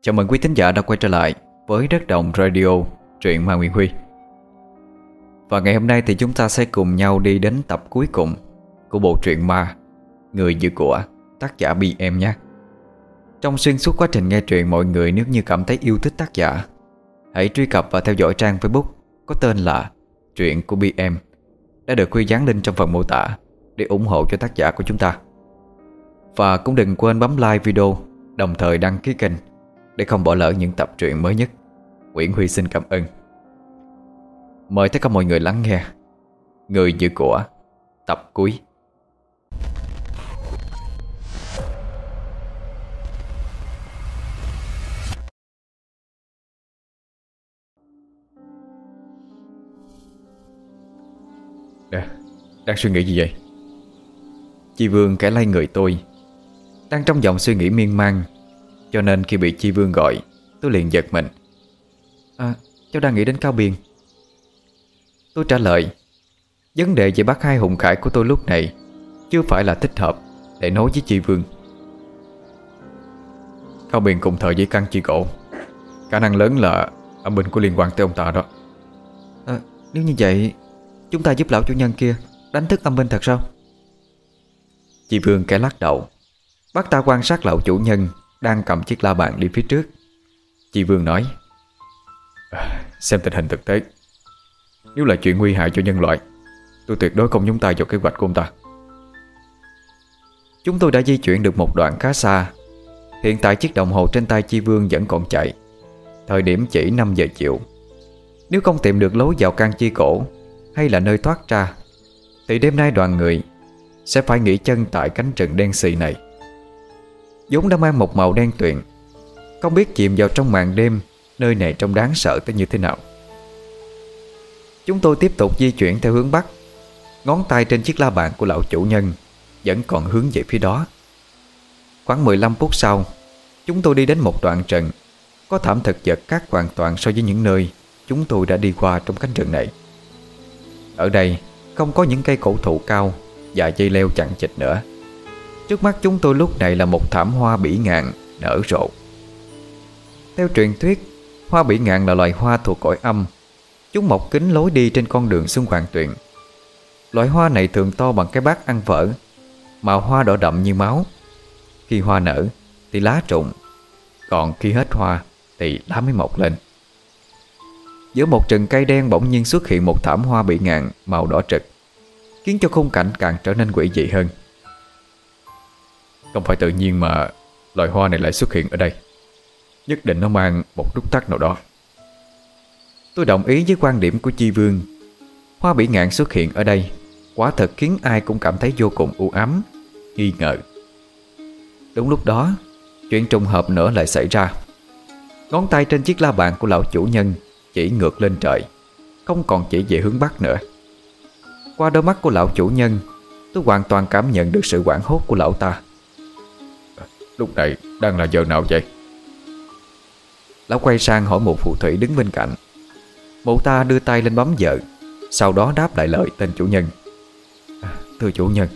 Chào mừng quý thính giả đã quay trở lại với Đất Đồng Radio, truyện Ma Nguyễn Huy. Và ngày hôm nay thì chúng ta sẽ cùng nhau đi đến tập cuối cùng của bộ truyện Ma Người Giữ Của, tác giả BM nhé. Trong xuyên suốt quá trình nghe truyện mọi người nếu như cảm thấy yêu thích tác giả Hãy truy cập và theo dõi trang Facebook có tên là Truyện của BM đã được Huy dán link trong phần mô tả để ủng hộ cho tác giả của chúng ta. Và cũng đừng quên bấm like video đồng thời đăng ký kênh để không bỏ lỡ những tập truyện mới nhất. Nguyễn Huy xin cảm ơn. Mời tất cả mọi người lắng nghe. Người giữ của Tập cuối. Đang suy nghĩ gì vậy? Chi Vương kẻ lay người tôi, Đang trong dòng suy nghĩ miên man cho nên khi bị Chi Vương gọi Tôi liền giật mình. À cháu đang nghĩ đến Cao Biên. Tôi trả lời Vấn đề về bác hai hùng khải của tôi lúc này Chưa phải là thích hợp Để nói với Chi Vương. Cao Biên cùng thời với căn chi cổ. Khả năng lớn là Âm binh có liên quan tới ông ta đó. À, Nếu như vậy Chúng ta giúp lão chủ nhân kia Đánh thức âm binh thật sao? Chi Vương kẻ lắc đầu. Bắt ta quan sát lão chủ nhân đang cầm chiếc la bàn đi phía trước. Chị Vương nói, Xem tình hình thực tế. Nếu là chuyện nguy hại cho nhân loại, Tôi tuyệt đối không nhúng tay vào kế hoạch của ông ta. Chúng tôi đã di chuyển được một đoạn khá xa. Hiện tại chiếc đồng hồ trên tay Chi Vương vẫn còn chạy. Thời điểm chỉ 5 giờ chiều. Nếu không tìm được lối vào căn chi cổ Hay là nơi thoát ra, Thì đêm nay đoàn người Sẽ phải nghỉ chân tại cánh rừng đen xì này vốn đã mang một màu đen tuyền. Không biết chìm vào trong màn đêm, Nơi này trông đáng sợ tới như thế nào. Chúng tôi tiếp tục di chuyển theo hướng Bắc. Ngón tay trên chiếc la bàn của lão chủ nhân Vẫn còn hướng về phía đó. Khoảng 15 phút sau, Chúng tôi đi đến một đoạn trận Có thảm thực vật khác hoàn toàn so với những nơi Chúng tôi đã đi qua trong cánh rừng này. Ở đây không có những cây cổ thụ cao Và dây leo chặn chịch nữa. Trước mắt chúng tôi lúc này là một thảm hoa bỉ ngạn nở rộ Theo truyền thuyết Hoa bỉ ngạn là loài hoa thuộc cõi âm. Chúng mọc kính lối đi trên con đường xung hoàng tuyền Loại hoa này thường to bằng cái bát ăn vỡ, Màu hoa đỏ đậm như máu. Khi hoa nở thì lá trụng Còn khi hết hoa thì lá mới mọc lên. Giữa một rừng cây đen bỗng nhiên xuất hiện một thảm hoa bị ngạn màu đỏ trực Khiến cho khung cảnh càng trở nên quỷ dị hơn không phải tự nhiên mà loài hoa này lại xuất hiện ở đây. Nhất định nó mang một nút tắc nào đó. Tôi đồng ý với quan điểm của Chi Vương. Hoa bỉ ngạn xuất hiện ở đây, Quả thật khiến ai cũng cảm thấy vô cùng u ám, Nghi ngờ. Đúng lúc đó, Chuyện trùng hợp nữa lại xảy ra. Ngón tay trên chiếc la bàn của lão chủ nhân Chỉ ngược lên trời, Không còn chỉ về hướng Bắc nữa. Qua đôi mắt của lão chủ nhân, Tôi hoàn toàn cảm nhận được sự quảng hốt của lão ta. Lúc này đang là giờ nào vậy? Lão quay sang hỏi một phù thủy đứng bên cạnh. Mụ ta đưa tay lên bấm giờ Sau đó đáp lại lời tên chủ nhân. À, Thưa chủ nhân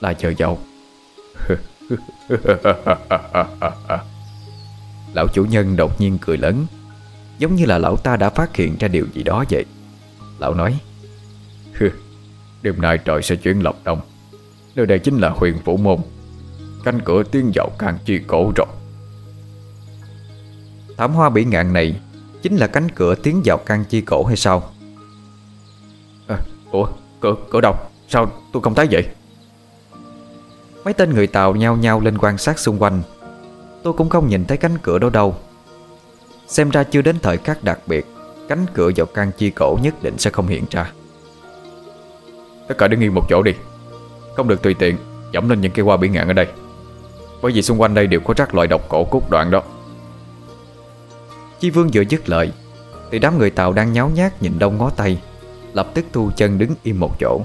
Là chờ dậu Lão chủ nhân đột nhiên cười lớn Giống như là lão ta đã phát hiện ra điều gì đó vậy. Lão nói Đêm nay trời sẽ chuyển lọc đông Nơi đây chính là huyền phủ môn Cánh cửa tiến vào càng chi cổ rồi Thảm hoa bỉ ngạn này Chính là cánh cửa tiến vào căn chi cổ hay sao? À, Ủa cửa, cửa đâu? Sao tôi không thấy vậy? Mấy tên người Tàu nhao nhao lên quan sát xung quanh. Tôi cũng không nhìn thấy cánh cửa đó đâu. Xem ra chưa đến thời khắc đặc biệt Cánh cửa vào căn chi cổ nhất định sẽ không hiện ra. Tất cả đứng yên một chỗ đi. Không được tùy tiện Dẫm lên những cây hoa bỉ ngạn ở đây bởi vì xung quanh đây đều có rắc loại độc cổ cốt đoạn đó. Chi Vương vừa dứt lời, Thì đám người Tàu đang nháo nhác nhìn đông ngó tay, Lập tức thu chân đứng im một chỗ.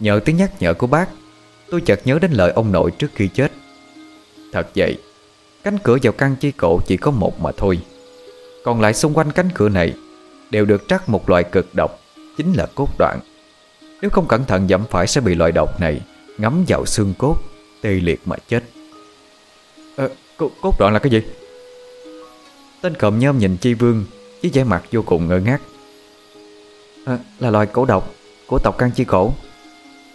Nhờ tiếng nhắc nhở của bác, Tôi chợt nhớ đến lời ông nội trước khi chết. Thật vậy, Cánh cửa vào căn chi cổ chỉ có một mà thôi. Còn lại xung quanh cánh cửa này Đều được trắc một loại cực độc, Chính là cốt đoạn. Nếu không cẩn thận dẫm phải sẽ bị loại độc này Ngấm vào xương cốt. Tê liệt mà chết. À, cốt, cốt đoạn là cái gì? Tên cộm nhôm nhìn Chi Vương Với vẻ mặt vô cùng ngơ ngác. À, Là loài cổ độc Của tộc Can Chi cổ.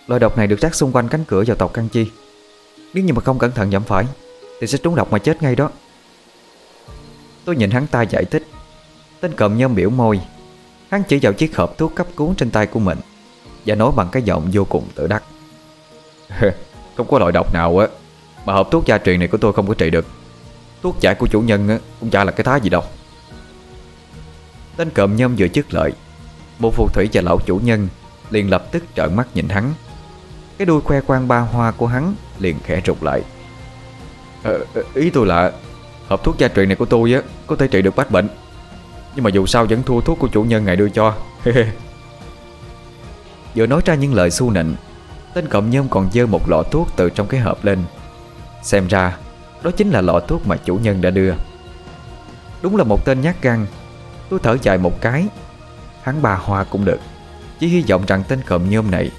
Loài độc này được rác xung quanh cánh cửa vào tộc Can Chi. Nếu như mà không cẩn thận nhầm phải Thì sẽ trúng độc mà chết ngay đó. Tôi nhìn hắn ta giải thích. Tên cộm nhôm biểu môi. Hắn chỉ vào chiếc hộp thuốc cấp cứu trên tay của mình Và nói bằng cái giọng vô cùng tự đắc Không có loại độc nào á. Mà hộp thuốc gia truyền này của tôi không có trị được. Thuốc giải của chủ nhân á Cũng chả là cái thái gì đâu. Tên cộm nhâm vừa chức lợi Một phù thủy và lão chủ nhân Liền lập tức trợn mắt nhìn hắn. Cái đuôi khoe khoang ba hoa của hắn Liền khẽ rụt lại. Ờ, ờ Ý tôi là Hộp thuốc gia truyền này của tôi á Có thể trị được bách bệnh. Nhưng mà dù sao vẫn thua thuốc của chủ nhân ngài đưa cho. Vừa nói ra những lời su nịnh Tên cộng nhôm còn dơ một lọ thuốc từ trong cái hộp lên. Xem ra, Đó chính là lọ thuốc mà chủ nhân đã đưa. Đúng là một tên nhát gan. Tôi thở dài một cái. Hắn bà hoa cũng được. Chỉ hy vọng rằng tên cộm nhôm này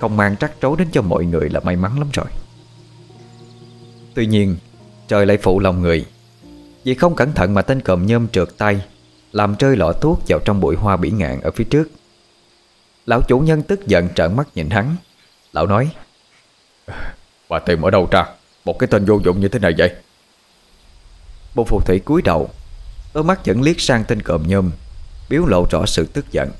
Không mang trắc trối đến cho mọi người là may mắn lắm rồi. Tuy nhiên, Trời lại phụ lòng người. Vì không cẩn thận mà tên cộm nhôm trượt tay, Làm rơi lọ thuốc vào trong bụi hoa bỉ ngạn ở phía trước. Lão chủ nhân tức giận trợn mắt nhìn hắn. Lão nói. Bà tìm ở đâu ra Một cái tên vô dụng như thế này vậy? Bộ phù thủy cúi đầu Đôi mắt vẫn liếc sang tên cộm nhôm Biếu lộ rõ sự tức giận.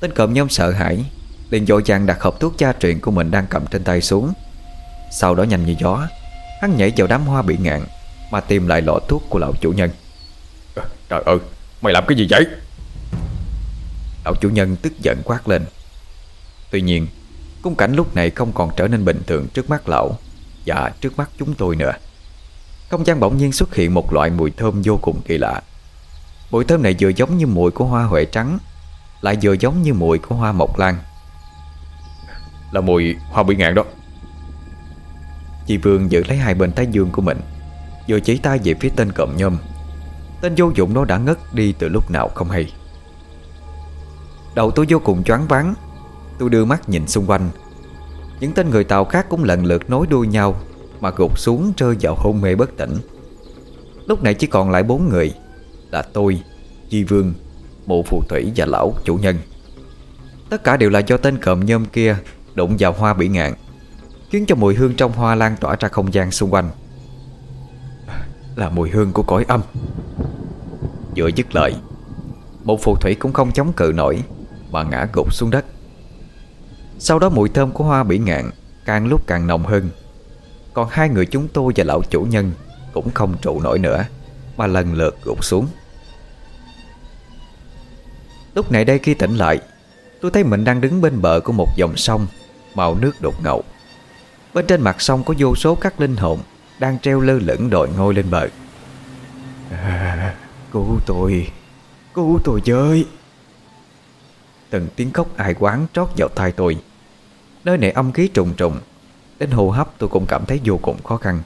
Tên cộm nhôm sợ hãi liền dội vàng đặt hộp thuốc gia truyền của mình đang cầm trên tay xuống. Sau đó nhanh như gió Hắn nhảy vào đám hoa bị ngạn Mà tìm lại lọ thuốc của lão chủ nhân. Trời ơi Mày làm cái gì vậy? Lão chủ nhân tức giận quát lên. Tuy nhiên Khung cảnh lúc này không còn trở nên bình thường trước mắt lão Và trước mắt chúng tôi nữa. Không gian bỗng nhiên xuất hiện một loại mùi thơm vô cùng kỳ lạ. Mùi thơm này vừa giống như mùi của hoa huệ trắng Lại vừa giống như mùi của hoa mộc lan. Là mùi hoa bị ngạn đó. Chị Vương giữ lấy hai bên thái dương của mình Vừa chỉ tay về phía tên cộm nhôm. Tên vô dụng nó đã ngất đi từ lúc nào không hay. Đầu tôi vô cùng choáng váng Tôi đưa mắt nhìn xung quanh. Những tên người Tàu khác cũng lần lượt nối đuôi nhau Mà gục xuống rơi vào hôn mê bất tỉnh. Lúc này chỉ còn lại bốn người Là tôi, Di Vương, Mụ Phù Thủy và Lão Chủ Nhân. Tất cả đều là do tên cộm nhôm kia Đụng vào hoa bị ngạn Khiến cho mùi hương trong hoa lan tỏa ra không gian xung quanh. Là mùi hương của cõi âm. Vừa dứt lời Một phù thủy cũng không chống cự nổi Mà ngã gục xuống đất. Sau đó mùi thơm của hoa bỉ ngạn Càng lúc càng nồng hơn. Còn hai người chúng tôi và lão chủ nhân Cũng không trụ nổi nữa Mà lần lượt gục xuống. Lúc này đây khi tỉnh lại Tôi thấy mình đang đứng bên bờ của một dòng sông Màu nước đục ngầu Bên trên mặt sông có vô số các linh hồn Đang treo lơ lửng đội ngôi lên bờ. À, Cứu tôi Cứu tôi với. Từng tiếng khóc ai quán trót vào tai tôi. Nơi này âm khí trùng trùng, Đến hô hấp tôi cũng cảm thấy vô cùng khó khăn.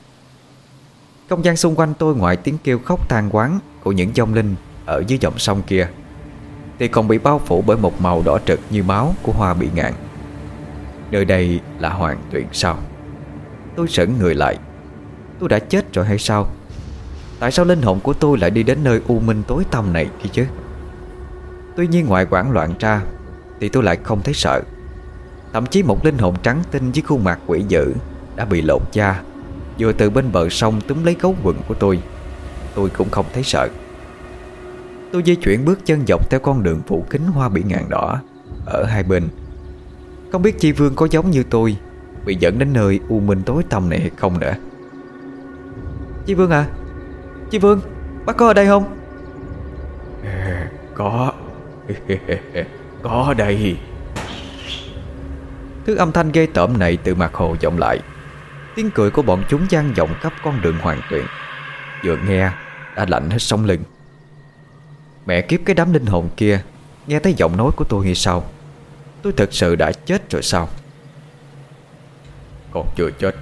Không gian xung quanh tôi ngoài tiếng kêu khóc than quán Của những dòng linh ở dưới dòng sông kia, Thì còn bị bao phủ bởi một màu đỏ trực như máu của hoa bị ngạn. Nơi đây là hoàng tuyển sao? Tôi sững người lại. Tôi đã chết rồi hay sao? Tại sao linh hồn của tôi lại đi đến nơi u minh tối tăm này kia chứ? Tuy nhiên ngoài quảng loạn ra thì tôi lại không thấy sợ. Thậm chí một linh hồn trắng tinh với khuôn mặt quỷ dữ Đã bị lột da, Vừa từ bên bờ sông túm lấy gấu quần của tôi. Tôi cũng không thấy sợ. Tôi di chuyển bước chân dọc theo con đường phủ kính hoa bị ngàn đỏ Ở hai bên. Không biết Chi Vương có giống như tôi, Bị dẫn đến nơi u minh tối tăm này hay không nữa. Chi Vương à? Chi Vương, Bác có ở đây không? Có. Có đây. Thứ âm thanh ghê tởm này từ mặt hồ vọng lại. Tiếng cười của bọn chúng gian vọng khắp con đường hoàng tuyển. Vừa nghe, Đã lạnh hết sống lưng. Mẹ kiếp cái đám linh hồn kia, Nghe thấy giọng nói của tôi hay sao Tôi thật sự đã chết rồi sao? Con chưa chết.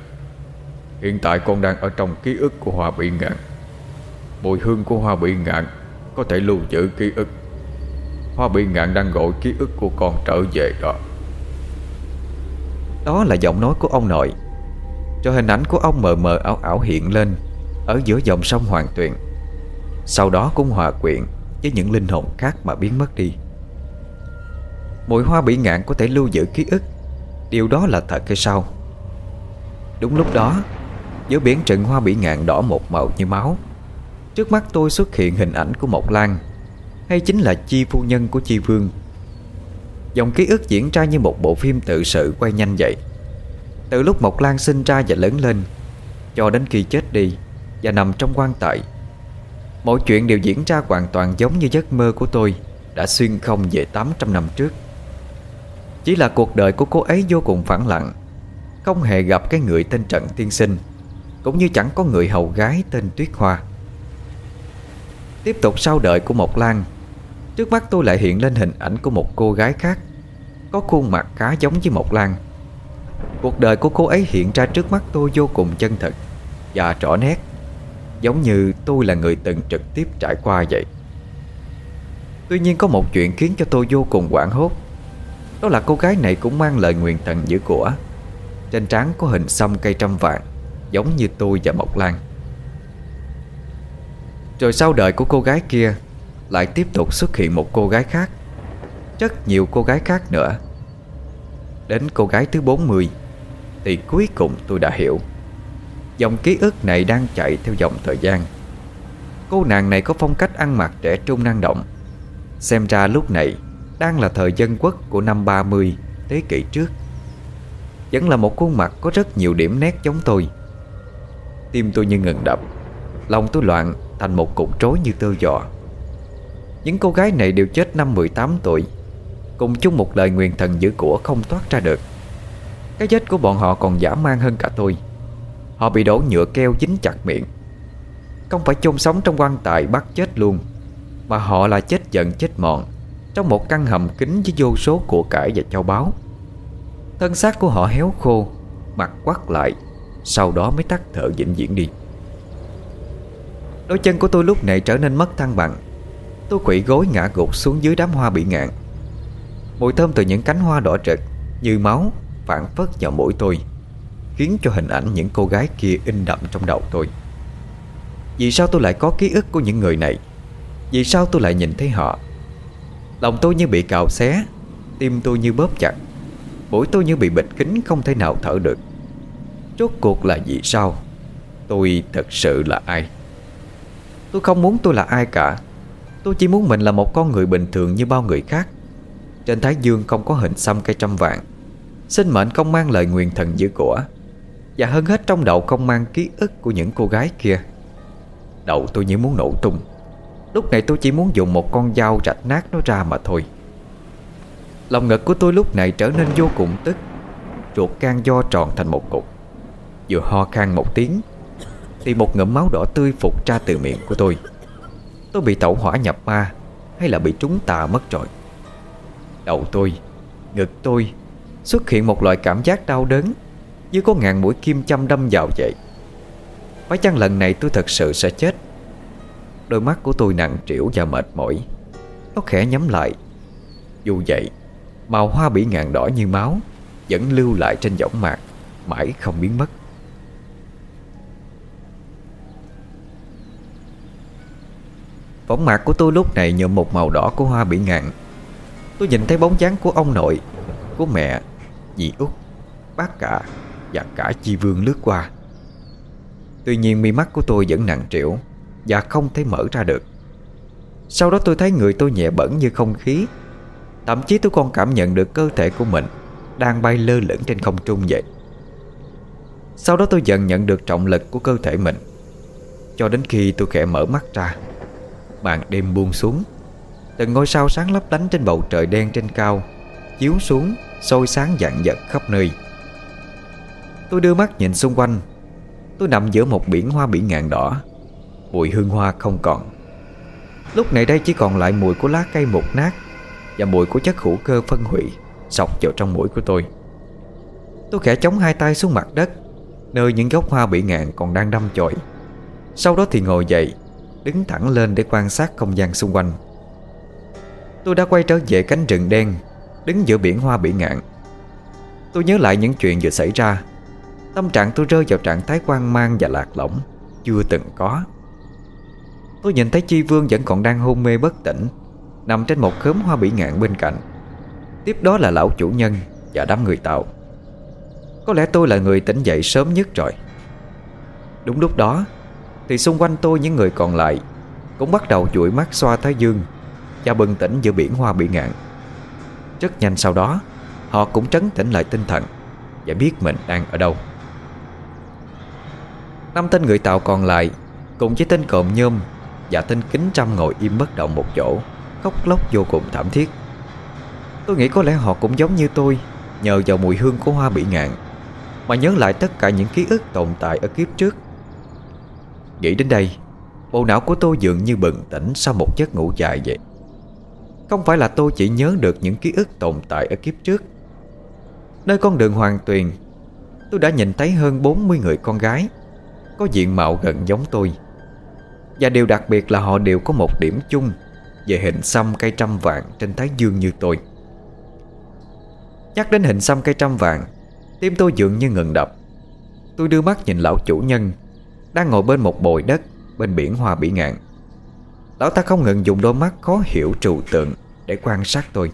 Hiện tại con đang ở trong ký ức của hoa bị ngạn. Mùi hương của hoa bị ngạn Có thể lưu giữ ký ức. Hoa bị ngạn đang gọi ký ức của con trở về đó. Đó là giọng nói của ông nội. Cho hình ảnh của ông mờ mờ ảo ảo hiện lên Ở giữa dòng sông Hoàng Tuyền. Sau đó cũng hòa quyện Với những linh hồn khác mà biến mất đi. Mùi hoa bị ngạn có thể lưu giữ ký ức. Điều đó là thật hay sao? Đúng lúc đó, Giữa biển trận hoa bị ngạn đỏ một màu như máu. Trước mắt tôi xuất hiện hình ảnh của Mộc Lan hay chính là chi phu nhân của chi vương? Dòng ký ức diễn ra như một bộ phim tự sự quay nhanh vậy. Từ lúc Mộc Lan sinh ra và lớn lên, Cho đến khi chết đi Và nằm trong quan tài, Mọi chuyện đều diễn ra hoàn toàn giống như giấc mơ của tôi Đã xuyên không về 800 năm trước. Chỉ là cuộc đời của cô ấy vô cùng phẳng lặng, Không hề gặp cái người tên trận Tiên Sinh, Cũng như chẳng có người hầu gái tên Tuyết Hoa. Tiếp tục sau đợi của Mộc Lan Trước mắt tôi lại hiện lên hình ảnh của một cô gái khác, Có khuôn mặt khá giống với Mộc Lan. Cuộc đời của cô ấy hiện ra trước mắt tôi vô cùng chân thật Và rõ nét, Giống như tôi là người từng trực tiếp trải qua vậy. Tuy nhiên có một chuyện khiến cho tôi vô cùng quảng hốt. Đó là cô gái này cũng mang lời nguyện thần giữ của. Trên trán có hình xăm cây trăm vàng, Giống như tôi và Mộc Lan. Rồi sau đời của cô gái kia lại tiếp tục xuất hiện một cô gái khác. Rất nhiều cô gái khác nữa. Đến cô gái thứ 40 Thì cuối cùng tôi đã hiểu. Dòng ký ức này đang chạy theo dòng thời gian. Cô nàng này có phong cách ăn mặc trẻ trung năng động. Xem ra lúc này Đang là thời dân quốc của năm 30 Thế kỷ trước. Vẫn là một khuôn mặt có rất nhiều điểm nét giống tôi. Tim tôi như ngừng đập, Lòng tôi loạn thành một cục rối như tơ giò. Những cô gái này đều chết năm 18 tuổi. Cùng chung một lời nguyền thần giữ của không thoát ra được. Cái chết của bọn họ còn dã man hơn cả tôi. Họ bị đổ nhựa keo dính chặt miệng. Không phải chôn sống trong quan tài bắt chết luôn, Mà họ là chết giận, chết mòn, Trong một căn hầm kín với vô số của cải và châu báu. Thân xác của họ héo khô, Mặt quắt lại, Sau đó mới tắt thở vĩnh viễn đi. Đôi chân của tôi lúc này trở nên mất thăng bằng. Tôi quỷ gối ngã gục xuống dưới đám hoa bị ngạn. Mùi thơm từ những cánh hoa đỏ rực Như máu phản phất vào mũi tôi, Khiến cho hình ảnh những cô gái kia in đậm trong đầu tôi. Vì sao tôi lại có ký ức của những người này? Vì sao tôi lại nhìn thấy họ? Lòng tôi như bị cào xé, Tim tôi như bóp chặt, Mũi tôi như bị bịt kính không thể nào thở được. Rốt cuộc là vì sao? Tôi thật sự là ai? Tôi không muốn tôi là ai cả. Tôi chỉ muốn mình là một con người bình thường như bao người khác. Trên Thái Dương không có hình xăm cây trăm vạn. Sinh mệnh không mang lời nguyền thần dữ của. Và hơn hết trong đầu không mang ký ức của những cô gái kia. Đầu tôi như muốn nổ tung. Lúc này tôi chỉ muốn dùng một con dao rạch nát nó ra mà thôi. Lòng ngực của tôi lúc này trở nên vô cùng tức. Ruột can do tròn thành một cục. Vừa ho khan một tiếng, Thì một ngụm máu đỏ tươi phục ra từ miệng của tôi. Tôi bị tẩu hỏa nhập ma, Hay là bị trúng tà mất rồi? Đầu tôi, Ngực tôi Xuất hiện một loại cảm giác đau đớn, như có ngàn mũi kim châm đâm vào vậy. Phải chăng lần này tôi thật sự sẽ chết? Đôi mắt của tôi nặng trĩu và mệt mỏi, Nó khẽ nhắm lại. Dù vậy, Màu hoa bị ngàn đỏ như máu Vẫn lưu lại trên võng mạc, Mãi không biến mất. Võng mạc của tôi lúc này nhuộm một màu đỏ của hoa bị ngạn. Tôi nhìn thấy bóng dáng của ông nội, Của mẹ, Dì út, Bác cả và cả chi vương lướt qua. Tuy nhiên mi mắt của tôi vẫn nặng trĩu Và không thể mở ra được. Sau đó tôi thấy người tôi nhẹ bẩn như không khí. Thậm chí tôi còn cảm nhận được cơ thể của mình Đang bay lơ lửng trên không trung vậy. Sau đó tôi dần nhận được trọng lực của cơ thể mình. Cho đến khi tôi khẽ mở mắt ra Màn đêm buông xuống. Từng ngôi sao sáng lấp lánh trên bầu trời đen trên cao, Chiếu xuống, soi sáng dạng dật khắp nơi. Tôi đưa mắt nhìn xung quanh. Tôi nằm giữa một biển hoa bị ngạn đỏ, Mùi hương hoa không còn. Lúc này đây chỉ còn lại mùi của lá cây mục nát Và mùi của chất hữu cơ phân hủy Sọc vào trong mũi của tôi. Tôi khẽ chống hai tay xuống mặt đất, Nơi những gốc hoa bị ngạn còn đang đâm chồi. Sau đó thì ngồi dậy Đứng thẳng lên để quan sát không gian xung quanh. Tôi đã quay trở về cánh rừng đen, Đứng giữa biển hoa bị ngạn. Tôi nhớ lại những chuyện vừa xảy ra. Tâm trạng tôi rơi vào trạng thái quan mang và lạc lõng, Chưa từng có. Tôi nhìn thấy Chi Vương vẫn còn đang hôn mê bất tỉnh, Nằm trên một khóm hoa bị ngạn bên cạnh. Tiếp đó là lão chủ nhân Và đám người tạo Có lẽ tôi là người tỉnh dậy sớm nhất rồi. Đúng lúc đó thì xung quanh tôi những người còn lại Cũng bắt đầu chuỗi mắt xoa thái dương Và bừng tỉnh giữa biển hoa bị ngạn. Rất nhanh sau đó, Họ cũng trấn tĩnh lại tinh thần Và biết mình đang ở đâu. Năm tên người tạo còn lại Cùng với tên cộm nhôm Và tên kính trăm ngồi im bất động một chỗ, Khóc lóc vô cùng thảm thiết. Tôi nghĩ có lẽ họ cũng giống như tôi, Nhờ vào mùi hương của hoa bị ngạn, Mà nhớ lại tất cả những ký ức tồn tại ở kiếp trước. Nghĩ đến đây, Bộ não của tôi dường như bừng tỉnh Sau một giấc ngủ dài vậy. Không phải là tôi chỉ nhớ được những ký ức tồn tại ở kiếp trước. Nơi con đường Hoàng Tuyền, Tôi đã nhìn thấy hơn 40 người con gái, Có diện mạo gần giống tôi. Và điều đặc biệt là họ đều có một điểm chung Về hình xăm cây trăm vàng trên thái dương như tôi. Nhắc đến hình xăm cây trăm vàng, Tim tôi dường như ngừng đập. Tôi đưa mắt nhìn lão chủ nhân đang ngồi bên một bồi đất, Bên biển hoa bỉ ngạn. Lão ta không ngừng dùng đôi mắt khó hiểu trừu tượng Để quan sát tôi.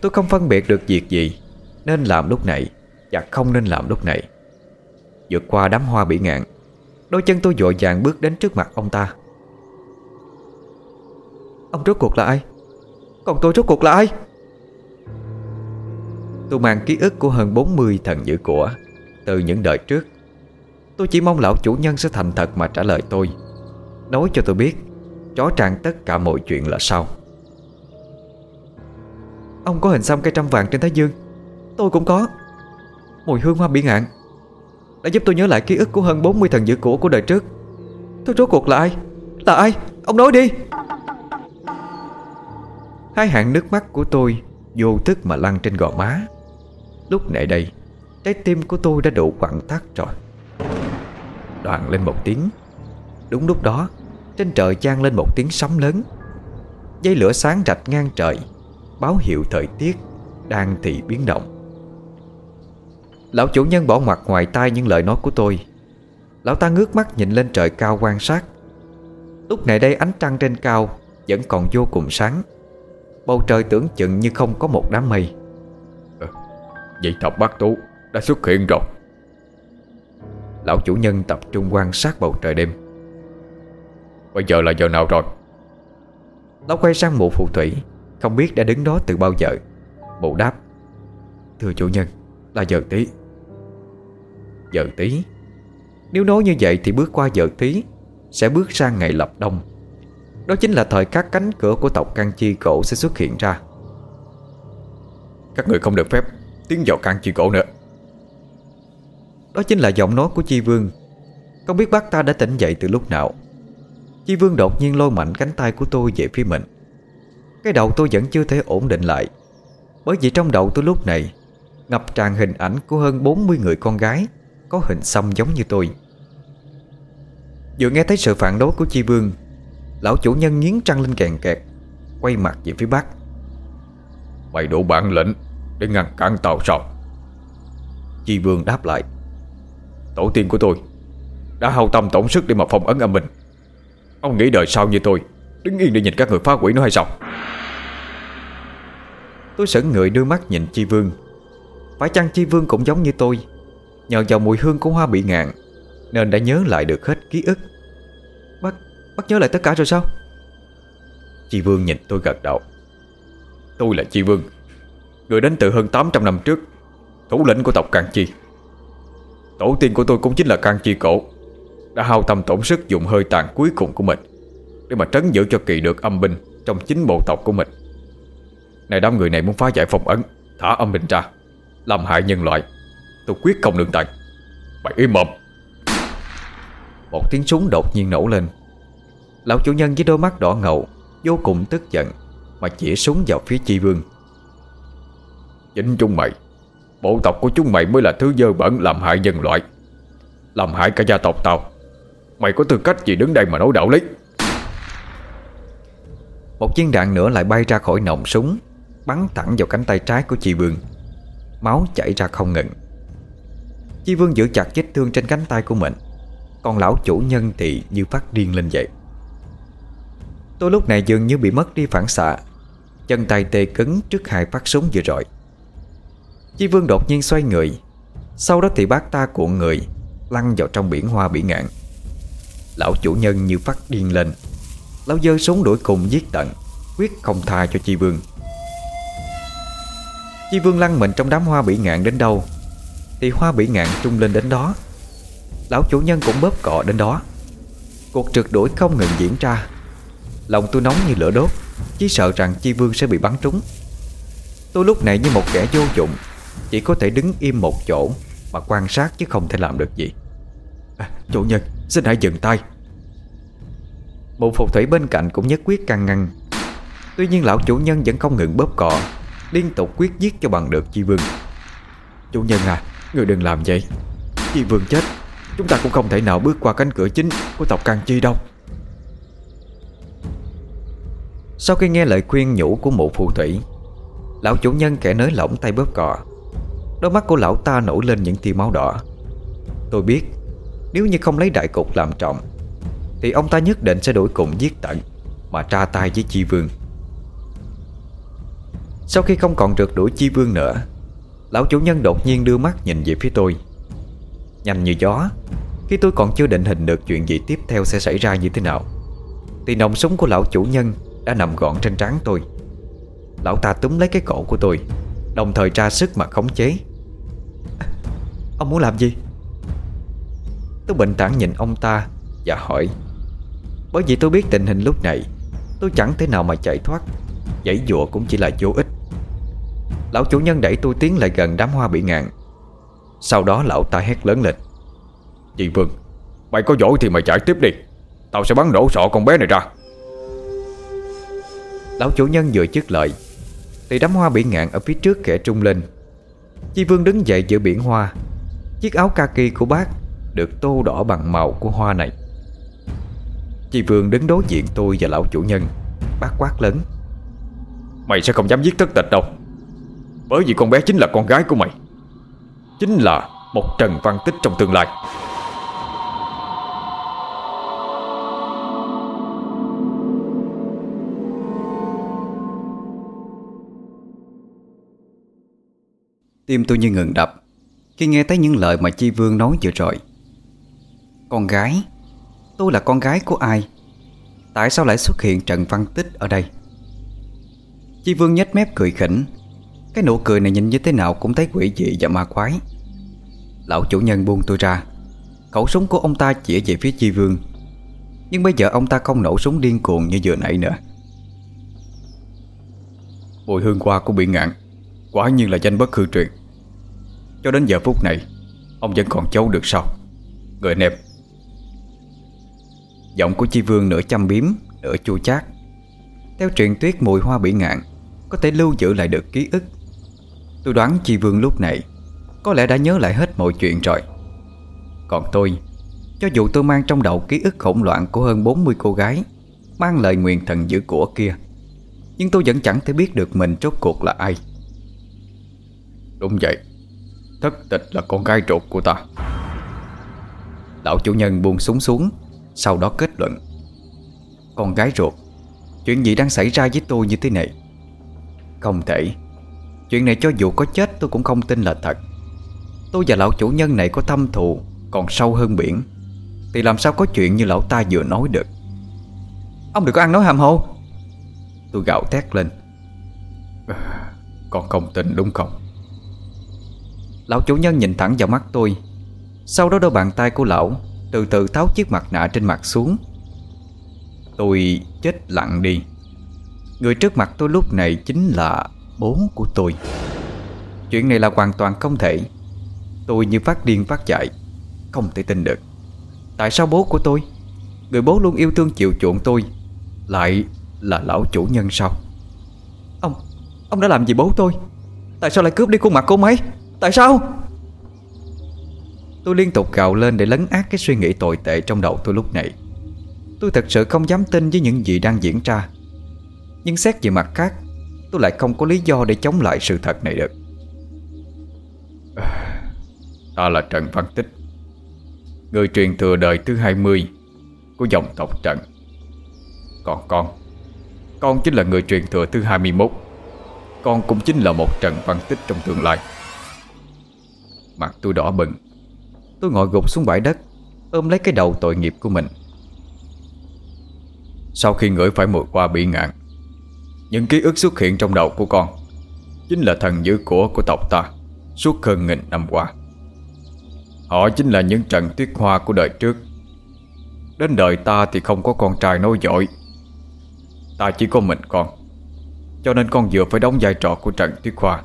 Tôi không phân biệt được việc gì, Nên làm lúc này Và không nên làm lúc này. Vượt qua đám hoa bỉ ngạn, Đôi chân tôi vội vàng bước đến trước mặt ông ta. Ông rốt cuộc là ai? Còn tôi rốt cuộc là ai? Tôi mang ký ức của hơn 40 thần dữ của Từ những đời trước. Tôi chỉ mong lão chủ nhân sẽ thành thật mà trả lời tôi. Nói cho tôi biết, Chó tràn tất cả mọi chuyện là sao? Ông có hình xăm cây trăm vàng trên Thái Dương? Tôi cũng có. Mùi hương hoa biển ngạn. Đã giúp tôi nhớ lại ký ức của hơn 40 thần dữ của của đời trước. Tôi rốt cuộc là ai? Là ai? Ông nói đi! Hai hàng nước mắt của tôi Vô thức mà lăn trên gò má. Lúc nãy đây, Trái tim của tôi đã đủ quặn thắt rồi. Đoạn lên một tiếng. Đúng lúc đó Trên trời chan lên một tiếng sóng lớn. Dây lửa sáng rạch ngang trời Báo hiệu thời tiết Đang thì biến động. Lão chủ nhân bỏ mặt ngoài tai những lời nói của tôi. Lão ta ngước mắt nhìn lên trời cao quan sát. Lúc này đây ánh trăng trên cao Vẫn còn vô cùng sáng. Bầu trời tưởng chừng như không có một đám mây. À, Vậy thập bát tú đã xuất hiện rồi. Lão chủ nhân tập trung quan sát bầu trời đêm. Bây giờ là giờ nào rồi? Lão quay sang mụ phù thủy, Không biết đã đứng đó từ bao giờ. Mụ đáp, Thưa chủ nhân, là giờ tí. Giờ tí? Nếu nói như vậy thì bước qua giờ tí Sẽ bước sang ngày lập đông. Đó chính là thời các cánh cửa của tộc Can Chi Cổ sẽ xuất hiện ra. Các người không được phép tiến vào Can Chi Cổ nữa. Đó chính là giọng nói của Chi Vương. Không biết bác ta đã tỉnh dậy từ lúc nào. Chi Vương đột nhiên lôi mạnh cánh tay của tôi về phía mình. Cái đầu tôi vẫn chưa thể ổn định lại Bởi vì trong đầu tôi lúc này Ngập tràn hình ảnh của hơn 40 người con gái Có hình xăm giống như tôi. Vừa nghe thấy sự phản đối của Chi Vương Lão chủ nhân nghiến trăng lên kèn kẹt Quay mặt về phía bắc Mày đủ bản lĩnh Để ngăn cản tao sao? Chi Vương đáp lại Tổ tiên của tôi Đã hao tâm tổn sức để mà phong ấn âm mình Ông nghĩ đời sau như tôi Đứng yên để nhìn các người phá quỷ nó hay sao? Tôi sững người đưa mắt nhìn Chi Vương. Phải chăng Chi Vương cũng giống như tôi? Nhờ vào mùi hương của hoa bị ngạn Nên đã nhớ lại được hết ký ức. Bác, bác nhớ lại tất cả rồi sao? Chi Vương nhìn tôi gật đầu. Tôi là Chi Vương Người đến từ hơn 800 năm trước Thủ lĩnh của tộc Càng Chi. Tổ tiên của tôi cũng chính là can Chi Cổ, Đã hao tâm tổn sức dùng hơi tàn cuối cùng của mình Để mà trấn giữ cho kỳ được âm binh Trong chính bộ tộc của mình. Này đám người này muốn phá giải phong ấn, Thả âm binh ra, Làm hại nhân loại. Tôi quyết không nương tay Mày im mồm. Một tiếng súng đột nhiên nổ lên. Lão chủ nhân với đôi mắt đỏ ngầu Vô cùng tức giận Mà chỉ súng vào phía chi vương. Chính chúng mày. Bộ tộc của chúng mày mới là thứ dơ bẩn Làm hại nhân loại. Làm hại cả gia tộc tao. Mày có tư cách gì đứng đây mà nói đạo lý? Một viên đạn nữa lại bay ra khỏi nòng súng, Bắn thẳng vào cánh tay trái của chị Vương. Máu chảy ra không ngừng. Chi Vương giữ chặt vết thương trên cánh tay của mình. Còn lão chủ nhân thì như phát điên lên vậy. Tôi lúc này dường như bị mất đi phản xạ. Chân tay tê cứng trước hai phát súng vừa rồi. Chi Vương đột nhiên xoay người. Sau đó thì bác ta cuộn người Lăn vào trong biển hoa bị ngạn. Lão chủ nhân như phát điên lên. Lão dơ súng đuổi cùng giết tận, Quyết không tha cho Chi Vương. Chi Vương lăn mình trong đám hoa bị ngạn đến đâu? Thì hoa bị ngạn trung lên đến đó. Lão chủ nhân cũng bóp cọ đến đó. Cuộc trượt đuổi không ngừng diễn ra. Lòng tôi nóng như lửa đốt, Chỉ sợ rằng Chi Vương sẽ bị bắn trúng. Tôi lúc này như một kẻ vô dụng. Chỉ có thể đứng im một chỗ Mà quan sát chứ không thể làm được gì. À, Chủ nhân xin hãy dừng tay. Một phù thủy bên cạnh cũng nhất quyết can ngăn. Tuy nhiên lão chủ nhân vẫn không ngừng bóp cọ Liên tục quyết giết cho bằng được Chi Vương. Chủ nhân à Người đừng làm vậy. Chi Vương chết Chúng ta cũng không thể nào bước qua cánh cửa chính Của tộc Càng Chi đâu. Sau khi nghe lời khuyên nhủ của mụ phù thủy Lão chủ nhân kẻ nới lỏng tay bóp cọ. Đôi mắt của lão ta nổi lên những tia máu đỏ. Tôi biết, Nếu như không lấy đại cục làm trọng, Thì ông ta nhất định sẽ đổi cùng giết tận, Mà tra tay với Chi Vương. Sau khi không còn rượt đuổi Chi Vương nữa, Lão chủ nhân đột nhiên đưa mắt nhìn về phía tôi. Nhanh như gió, Khi tôi còn chưa định hình được chuyện gì tiếp theo sẽ xảy ra như thế nào, Thì nòng súng của lão chủ nhân Đã nằm gọn trên trán tôi. Lão ta túm lấy cái cổ của tôi, Đồng thời ra sức mà khống chế. Ông muốn làm gì? Tôi bình tản nhìn ông ta Và hỏi, Bởi vì tôi biết tình hình lúc này, Tôi chẳng thể nào mà chạy thoát Giãy dụa cũng chỉ là vô ích. Lão chủ nhân đẩy tôi tiến lại gần đám hoa bị ngạn Sau đó lão ta hét lớn lên Chị Vương, Mày có giỏi thì mày chạy tiếp đi, Tao sẽ bắn nổ sọ con bé này ra. Lão chủ nhân vừa dứt lời, Thì đám hoa bị ngạn ở phía trước kẻ trung lên. Chi Vương đứng dậy giữa biển hoa Chiếc áo kaki của bác Được tô đỏ bằng màu của hoa này. Chi Vương đứng đối diện tôi và lão chủ nhân. Bác quát lớn. Mày sẽ không dám giết thất tịch đâu. Bởi vì con bé chính là con gái của mày. Chính là một Trần Văn Tích trong tương lai. Tim tôi như ngừng đập khi nghe thấy những lời mà Chi Vương nói vừa rồi, Con gái, Tôi là con gái của ai? Tại sao lại xuất hiện Trần Văn Tích ở đây? Chi Vương nhếch mép cười khỉnh. Cái nụ cười này nhìn như thế nào cũng thấy quỷ dị và ma quái. Lão chủ nhân buông tôi ra. Khẩu súng của ông ta chỉ về phía Chi Vương. Nhưng bây giờ ông ta không nổ súng điên cuồng như vừa nãy nữa. Mùi hương hoa của bị ngạn, Quả nhiên là danh bất hư truyền. Cho đến giờ phút này, Ông vẫn còn chấu được sao? Người anh em Giọng của Chi Vương nửa chăm biếm, Nửa chua chát. Theo truyền thuyết mùi hoa bị ngạn, Có thể lưu giữ lại được ký ức. Tôi đoán Chi Vương lúc này Có lẽ đã nhớ lại hết mọi chuyện rồi. Còn tôi, Cho dù tôi mang trong đầu ký ức hỗn loạn Của hơn 40 cô gái, Mang lời nguyện thần giữ của kia, Nhưng tôi vẫn chẳng thể biết được mình rốt cuộc là ai. Đúng vậy. Thất tịch là con gái ruột của ta. Lão chủ nhân buông súng xuống, Sau đó kết luận. Con gái ruột, Chuyện gì đang xảy ra với tôi như thế này? Không thể. Chuyện này cho dù có chết, tôi cũng không tin là thật. Tôi và lão chủ nhân này có thâm thù, Còn sâu hơn biển. Thì làm sao có chuyện như lão ta vừa nói được? Ông đừng có ăn nói hàm hồ. Tôi gạo thét lên. Con không tin đúng không? Lão chủ nhân nhìn thẳng vào mắt tôi. Sau đó đôi bàn tay của lão Từ từ tháo chiếc mặt nạ trên mặt xuống. Tôi chết lặng đi. Người trước mặt tôi lúc này chính là bố của tôi. Chuyện này là hoàn toàn không thể. Tôi như phát điên phát chạy Không thể tin được. Tại sao bố của tôi, Người bố luôn yêu thương chịu chuộng tôi, Lại là lão chủ nhân sao? Ông Ông đã làm gì bố tôi? Tại sao lại cướp đi khuôn mặt cô mấy? Tại sao? Tôi liên tục gào lên để lấn át cái suy nghĩ tồi tệ trong đầu tôi lúc này. Tôi thật sự không dám tin với những gì đang diễn ra. Nhưng xét về mặt khác, Tôi lại không có lý do để chống lại sự thật này được. Ta là Trần Văn Tích, Người truyền thừa đời thứ 20 Của dòng tộc Trần. Còn con Con chính là người truyền thừa thứ 21 Con cũng chính là một Trần Văn Tích trong tương lai. Mặt tôi đỏ bừng. Tôi ngồi gục xuống bãi đất, Ôm lấy cái đầu tội nghiệp của mình. Sau khi ngửi phải mùi qua bị ngạn, Những ký ức xuất hiện trong đầu của con Chính là thần dữ của của tộc ta Suốt hơn nghìn năm qua. Họ chính là những trận tuyết hoa của đời trước. Đến đời ta thì không có con trai nối dõi. Ta chỉ có mình con, Cho nên con vừa phải đóng vai trò của Trần Tuyết Hoa,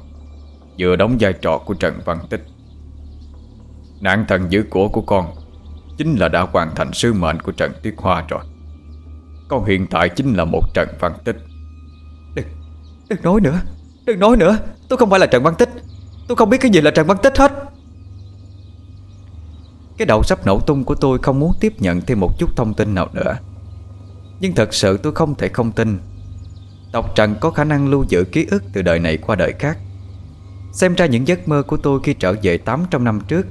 Vừa đóng vai trò của Trần Văn Tích. Nạn thần giữ của của con Chính là đã hoàn thành sứ mệnh của Trần Tuyết Hoa rồi. Con hiện tại chính là một Trần Văn Tích. Đừng, đừng nói nữa Đừng nói nữa. Tôi không phải là Trần Văn Tích. Tôi không biết cái gì là Trần Văn Tích hết. Cái đầu sắp nổ tung của tôi không muốn tiếp nhận thêm một chút thông tin nào nữa. Nhưng thật sự tôi không thể không tin. Tộc Trần có khả năng lưu giữ ký ức từ đời này qua đời khác. Xem ra những giấc mơ của tôi khi trở về 800 năm trước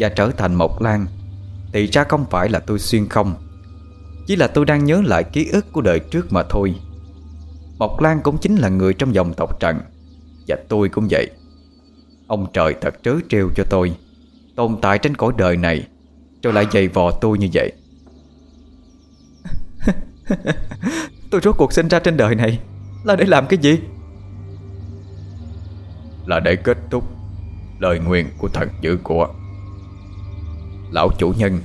Và trở thành Mộc Lan Thì ra không phải là tôi xuyên không Chỉ là tôi đang nhớ lại ký ức của đời trước mà thôi. Mộc Lan cũng chính là người trong dòng tộc Trần Và tôi cũng vậy. Ông trời thật trớ trêu cho tôi Tồn tại trên cõi đời này Rồi lại dày vò tôi như vậy. Tôi rốt cuộc sinh ra trên đời này Là để làm cái gì? Là để kết thúc Lời nguyện của thần dữ của Lão chủ nhân.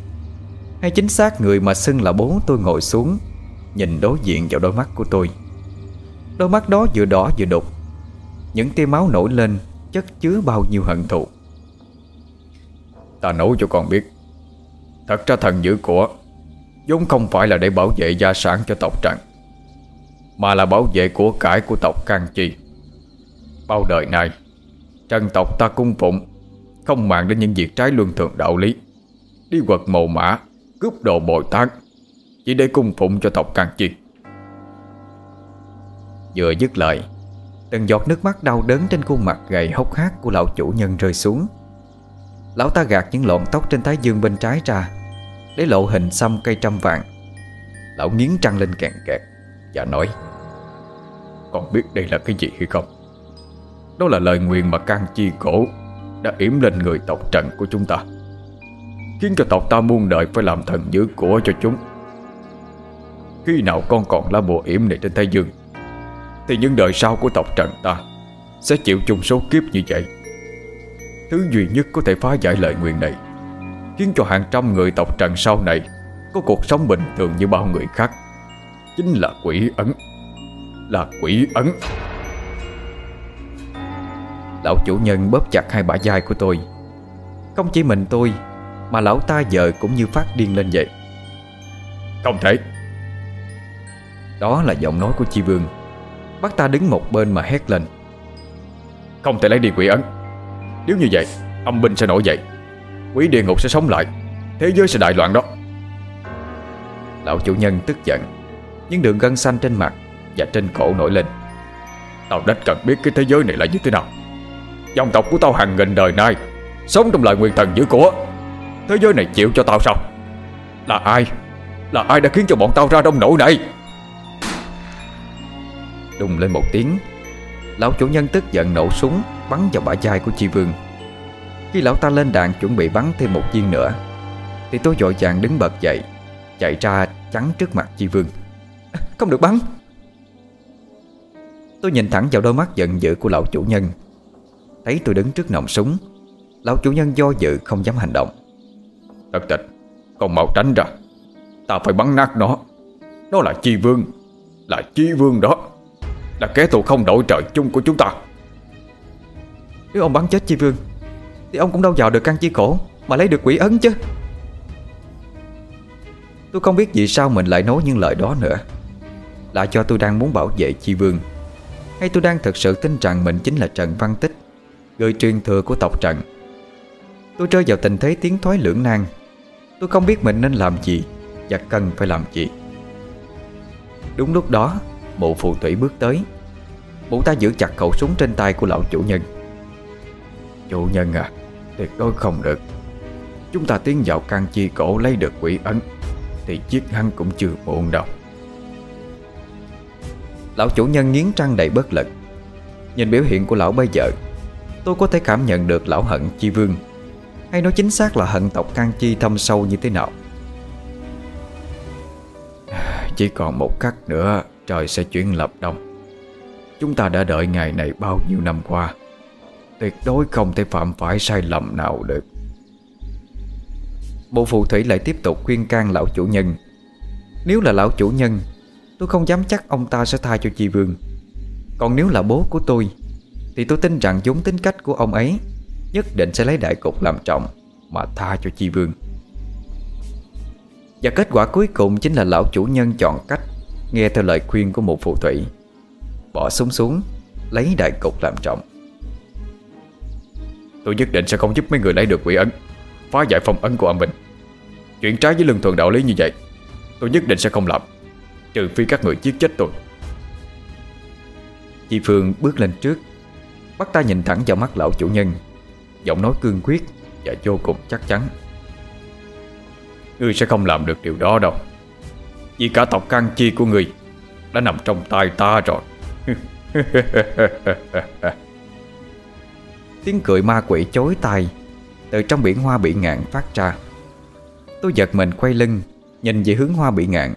Hay chính xác người mà xưng là bố tôi ngồi xuống, Nhìn đối diện vào đôi mắt của tôi. Đôi mắt đó vừa đỏ vừa đục. Những tia máu nổi lên, Chất chứa bao nhiêu hận thù. Ta nấu cho con biết, Thật ra thần dữ của, vốn không phải là để bảo vệ gia sản cho tộc Trần, Mà là bảo vệ của cải của tộc Can Chi. Bao đời này Trần tộc ta cung phụng, Không màng đến những việc trái luân thường đạo lý. Đi quật mồ mã, Cướp đồ bồi tát. Chỉ để cung phụng cho tộc Càng Chi. Vừa dứt lời, Từng giọt nước mắt đau đớn trên khuôn mặt gầy hốc hác của lão chủ nhân rơi xuống. Lão ta gạt những lọn tóc trên thái dương bên trái ra, Để lộ hình xăm cây trăm vàng. Lão nghiến trăng lên kẹn kẹt Và nói, Con biết đây là cái gì hay không? Đó là lời nguyện mà can chi cổ Đã yểm lên người tộc trần của chúng ta. Khiến cho tộc ta muôn đời phải làm thần giữ của cho chúng. Khi nào con còn lá bùa yểm này trên Thái Dương Thì những đời sau của tộc Trần ta Sẽ chịu chung số kiếp như vậy. Thứ duy nhất có thể phá giải lời nguyện này, Khiến cho hàng trăm người tộc Trần sau này Có cuộc sống bình thường như bao người khác, Chính là quỷ ấn. Là quỷ ấn. Lão chủ nhân bóp chặt hai bả vai của tôi. Không chỉ mình tôi mà lão ta vợ cũng như phát điên lên vậy. Không thể. Đó là giọng nói của Chi Vương. Bắt ta đứng một bên mà hét lên. Không thể lấy đi quỷ ấn. Nếu như vậy Âm binh sẽ nổi dậy. Quỷ địa ngục sẽ sống lại. Thế giới sẽ đại loạn đó. Lão chủ nhân tức giận Những đường gân xanh trên mặt Và trên cổ nổi lên. Tao đếch cần biết cái thế giới này là như thế nào. Dòng tộc của tao hàng nghìn đời nay Sống trong lời nguyên thần giữ của Thế giới này chịu cho tao sao? Là ai? Là ai đã khiến cho bọn tao ra đông nổi này? Đùng lên một tiếng, Lão chủ nhân tức giận nổ súng, Bắn vào bả chai của Chi Vương. Khi lão ta lên đạn chuẩn bị bắn thêm một viên nữa, Thì tôi vội vàng đứng bật dậy, Chạy ra chắn trước mặt Chi Vương. Không được bắn! Tôi nhìn thẳng vào đôi mắt giận dữ của lão chủ nhân. Thấy tôi đứng trước nòng súng, Lão chủ nhân do dự không dám hành động. Thật tịch, Con mau tránh ra. Ta phải bắn nát nó. Nó là chi vương, Là chi vương đó. Là kẻ thù không đổi trời chung của chúng ta. Nếu ông bắn chết chi vương, Thì ông cũng đâu vào được căn chi cổ Mà lấy được quỷ ấn chứ. Tôi không biết vì sao mình lại nói những lời đó nữa. Là cho tôi đang muốn bảo vệ chi vương. Hay tôi đang thực sự tin rằng mình chính là Trần Văn Tích, Người truyền thừa của tộc Trần. Tôi rơi vào tình thế tiến thoái lưỡng nan. Tôi không biết mình nên làm gì Và cần phải làm gì. Đúng lúc đó, Mụ phù thủy bước tới. Mụ ta giữ chặt khẩu súng trên tay của lão chủ nhân. Chủ nhân à Tuyệt đối không được. Chúng ta tiến vào căn chi cổ lấy được quỷ ấn, Thì chiếc hắn cũng chưa muộn đâu. Lão chủ nhân nghiến răng đầy bất lực. Nhìn biểu hiện của lão bây giờ, Tôi có thể cảm nhận được lão hận chi vương. Hay nói chính xác là hận tộc can chi thâm sâu như thế nào? Chỉ còn một khắc nữa, Trời sẽ chuyển lập đông. Chúng ta đã đợi ngày này bao nhiêu năm qua, Tuyệt đối không thể phạm phải sai lầm nào được. Bộ phù thủy lại tiếp tục khuyên can lão chủ nhân. Nếu là lão chủ nhân, Tôi không dám chắc ông ta sẽ tha cho chi vương. Còn nếu là bố của tôi, Thì tôi tin rằng giống tính cách của ông ấy Nhất định sẽ lấy đại cục làm trọng Mà tha cho chi vương. Và kết quả cuối cùng chính là lão chủ nhân chọn cách Nghe theo lời khuyên của một phù thủy, Bỏ súng xuống, Lấy đại cục làm trọng. Tôi nhất định sẽ không giúp mấy người lấy được quỷ ấn, Phá giải phong ấn của âm bình Chuyện trái với lương thường đạo lý như vậy, Tôi nhất định sẽ không làm, Trừ phi các người giết chết tôi. Chị Phương bước lên trước, Bắt ta nhìn thẳng vào mắt lão chủ nhân. Giọng nói cương quyết Và vô cùng chắc chắn. Ngươi sẽ không làm được điều đó đâu. Vì cả tộc căn chi của ngươi Đã nằm trong tay ta rồi. Tiếng cười ma quỷ chối tai Từ trong biển hoa bị ngạn phát ra. Tôi giật mình quay lưng, Nhìn về hướng hoa bị ngạn.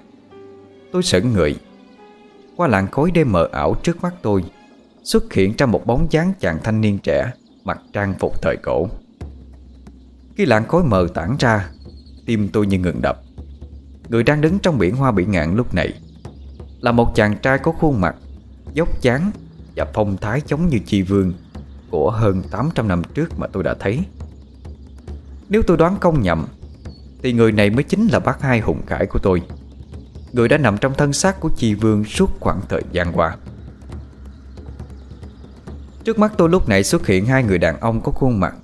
Tôi sững người. Qua làn khối đêm mờ ảo trước mắt tôi, Xuất hiện ra một bóng dáng chàng thanh niên trẻ. Mặc trang phục thời cổ. Khi làn khối mờ tản ra, Tim tôi như ngừng đập. Người đang đứng trong biển hoa bị ngạn lúc này Là một chàng trai có khuôn mặt, Dốc dáng Và phong thái giống như chi vương Của hơn 800 năm trước mà tôi đã thấy. Nếu tôi đoán không nhầm, Thì người này mới chính là bác hai hùng khải của tôi. Người đã nằm trong thân xác của chi vương Suốt khoảng thời gian qua. Trước mắt tôi lúc nãy xuất hiện hai người đàn ông có khuôn mặt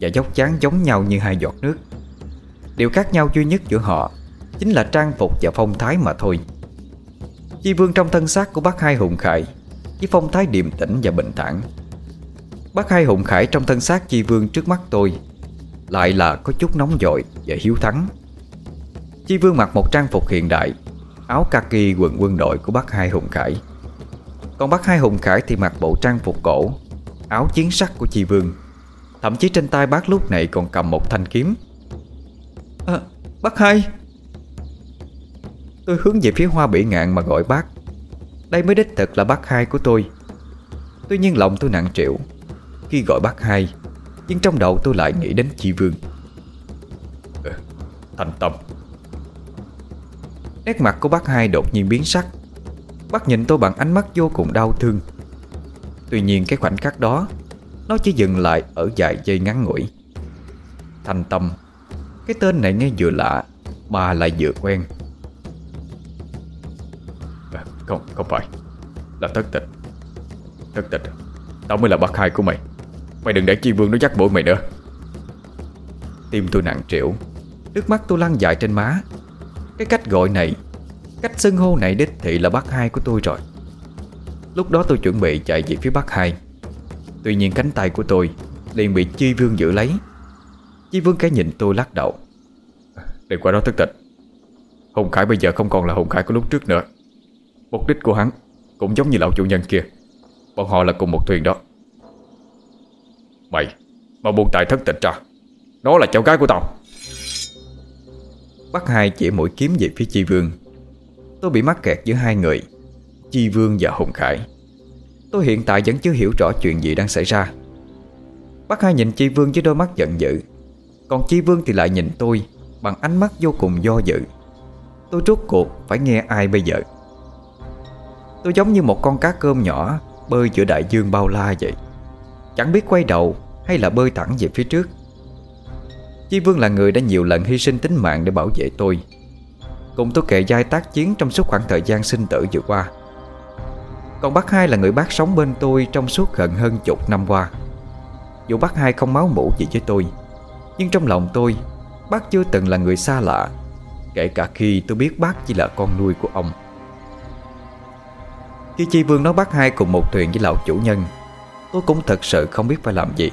Và dốc dáng giống nhau như hai giọt nước. Điều khác nhau duy nhất giữa họ Chính là trang phục và phong thái mà thôi. Chi vương trong thân xác của bác hai hùng khải Với phong thái điềm tĩnh và bình thản. Bác hai hùng khải trong thân xác chi vương trước mắt tôi Lại là có chút nóng dội và hiếu thắng. Chi vương mặc một trang phục hiện đại, Áo kaki quần quân đội của bác hai hùng khải. Còn bác hai hùng khải thì mặc bộ trang phục cổ Áo chiến sắc của chi vương. Thậm chí trên tay bác lúc này còn cầm một thanh kiếm. À, Bác hai. Tôi hướng về phía hoa bỉ ngạn mà gọi bác. Đây mới đích thực là bác hai của tôi. Tuy nhiên lòng tôi nặng triệu Khi gọi bác hai Nhưng trong đầu tôi lại nghĩ đến chị Vương. Ừ, Thành tâm. Nét mặt của bác hai đột nhiên biến sắc. Bác nhìn tôi bằng ánh mắt vô cùng đau thương Tuy nhiên cái khoảnh khắc đó Nó chỉ dừng lại ở vài giây ngắn ngủi. Thành tâm Cái tên này nghe vừa lạ Mà lại vừa quen. À, Không, không phải. Là thất tịch. Thất tịch Tao mới là bác hai của mày. Mày đừng để chi vương nó dắt mũi mày nữa. Tim tôi nặng trĩu Nước mắt tôi lăn dài trên má. Cái cách gọi này Cách xưng hô này đích thị là bác hai của tôi rồi Lúc đó tôi chuẩn bị chạy về phía Bắc hai. Tuy nhiên cánh tay của tôi liền bị Chi Vương giữ lấy. Chi Vương cái nhìn tôi lắc đầu. Đừng qua đó thất tịch. Hùng Khải bây giờ không còn là Hùng Khải của lúc trước nữa. Mục đích của hắn Cũng giống như lão chủ nhân kia. Bọn họ là cùng một thuyền đó. Mày Mà buông tài thất tịch ra. Nó là cháu gái của tao. Bắt hai chỉ mũi kiếm về phía Chi Vương. Tôi bị mắc kẹt giữa hai người. Chi Vương và Hùng Khải. Tôi hiện tại vẫn chưa hiểu rõ chuyện gì đang xảy ra. Bác hai nhìn Chi Vương với đôi mắt giận dữ. Còn Chi Vương thì lại nhìn tôi Bằng ánh mắt vô cùng do dự. Tôi rốt cuộc phải nghe ai bây giờ? Tôi giống như một con cá cơm nhỏ Bơi giữa đại dương bao la vậy. Chẳng biết quay đầu Hay là bơi thẳng về phía trước. Chi Vương là người đã nhiều lần hy sinh tính mạng Để bảo vệ tôi. Cùng tôi kề vai tác chiến Trong suốt khoảng thời gian sinh tử vừa qua. Còn bác hai là người bác sống bên tôi Trong suốt gần hơn chục năm qua. Dù bác hai không máu mủ gì với tôi, Nhưng trong lòng tôi, Bác chưa từng là người xa lạ, Kể cả khi tôi biết bác chỉ là con nuôi của ông. Khi Chi Vương nói bác hai cùng một thuyền với lão chủ nhân, Tôi cũng thật sự không biết phải làm gì,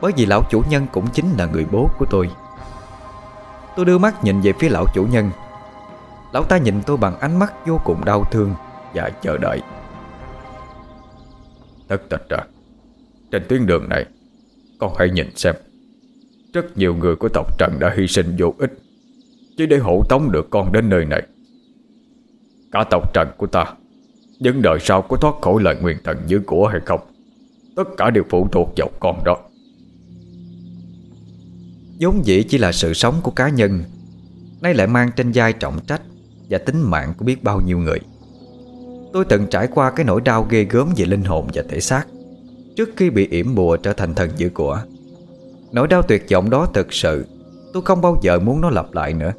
Bởi vì lão chủ nhân cũng chính là người bố của tôi. Tôi đưa mắt nhìn về phía lão chủ nhân. Lão ta nhìn tôi bằng ánh mắt vô cùng đau thương Và chờ đợi. Tất tật ra Trên tuyến đường này, Con hãy nhìn xem. Rất nhiều người của tộc Trần đã hy sinh vô ích, Chỉ để hộ tống được con đến nơi này. Cả tộc Trần của ta, Những đời sau có thoát khỏi lời nguyên thần dưới của hay không? Tất cả đều phụ thuộc vào con đó. Vốn dĩ chỉ là sự sống của cá nhân, Nay lại mang trên vai trọng trách Và tính mạng của biết bao nhiêu người. Tôi từng trải qua cái nỗi đau ghê gớm về linh hồn và thể xác, Trước khi bị yểm bùa trở thành thần dữ của. Nỗi đau tuyệt vọng đó thực sự, Tôi không bao giờ muốn nó lặp lại nữa.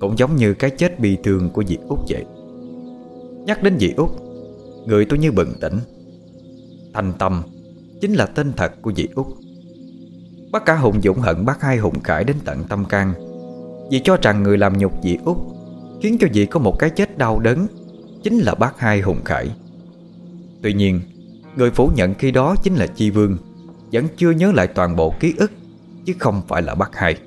Cũng giống như cái chết bi thương của dì Út vậy. Nhắc đến dì Út, Người tôi như bừng tỉnh. Thành Tâm Chính là tên thật của dì Út. Bác cả Hùng Dũng hận bác hai Hùng Khải đến tận tâm can, Vì cho rằng người làm nhục dì Út Khiến cho dì có một cái chết đau đớn Chính là bác hai Hùng Khải. Tuy nhiên, Người phủ nhận khi đó chính là Chi Vương, Vẫn chưa nhớ lại toàn bộ ký ức, Chứ không phải là bác hai.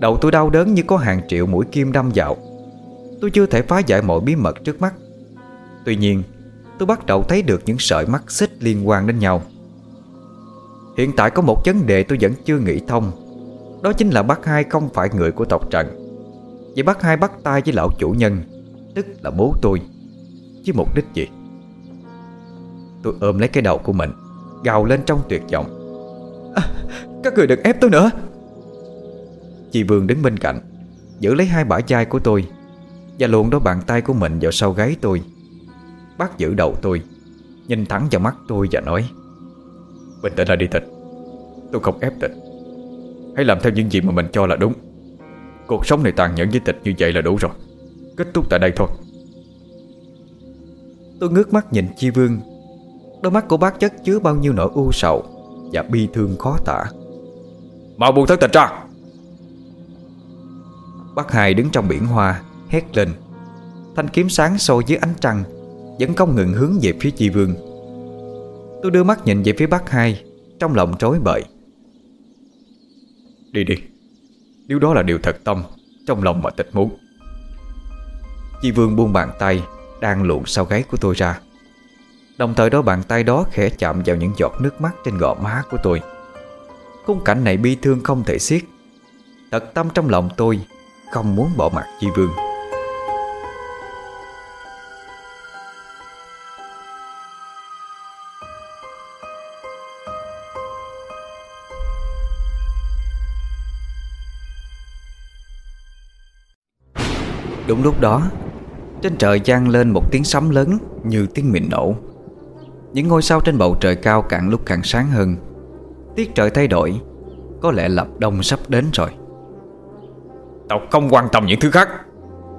Đầu tôi đau đớn như có hàng triệu mũi kim đâm vào. Tôi chưa thể phá giải mọi bí mật trước mắt. Tuy nhiên, Tôi bắt đầu thấy được những sợi mắt xích liên quan đến nhau. Hiện tại có một vấn đề tôi vẫn chưa nghĩ thông. Đó chính là bác hai không phải người của tộc Trần. Vậy bác hai bắt tay với lão chủ nhân Tức là bố tôi. Chứ mục đích gì? Tôi ôm lấy cái đầu của mình Gào lên trong tuyệt vọng. À, Các người đừng ép tôi nữa. Chị Vương đứng bên cạnh Giữ lấy hai bả chai của tôi Và luồn đôi bàn tay của mình vào sau gáy tôi. Bắt giữ đầu tôi Nhìn thẳng vào mắt tôi và nói Bình tĩnh là đi tịch Tôi không ép tịch Hãy làm theo những gì mà mình cho là đúng. Cuộc sống này tàn nhẫn với tịch như vậy là đủ rồi. Kết thúc tại đây thôi. Tôi ngước mắt nhìn Chi Vương. Đôi mắt của bác chất chứa bao nhiêu nỗi u sầu Và bi thương khó tả. Mau buông thất tịch ra. Bác hai đứng trong biển hoa Hét lên. Thanh kiếm sáng soi dưới ánh trăng Vẫn không ngừng hướng về phía Chi Vương. Tôi đưa mắt nhìn về phía bác hai Trong lòng trối bời. Đi đi. Nếu đó là điều thật tâm Trong lòng mà tịch muốn Chi Vương buông bàn tay, Đang luồn sau gáy của tôi ra. Đồng thời đó bàn tay đó khẽ chạm vào những giọt nước mắt trên gò má của tôi. Khung cảnh này bi thương không thể xiết. Thật tâm trong lòng tôi, Không muốn bỏ mặt Chi Vương. Đúng lúc đó trên trời vang lên một tiếng sấm lớn Như tiếng mìn nổ. Những ngôi sao trên bầu trời cao càng lúc càng sáng hơn. Tiết trời thay đổi Có lẽ lập đông sắp đến rồi. Tao không quan tâm những thứ khác.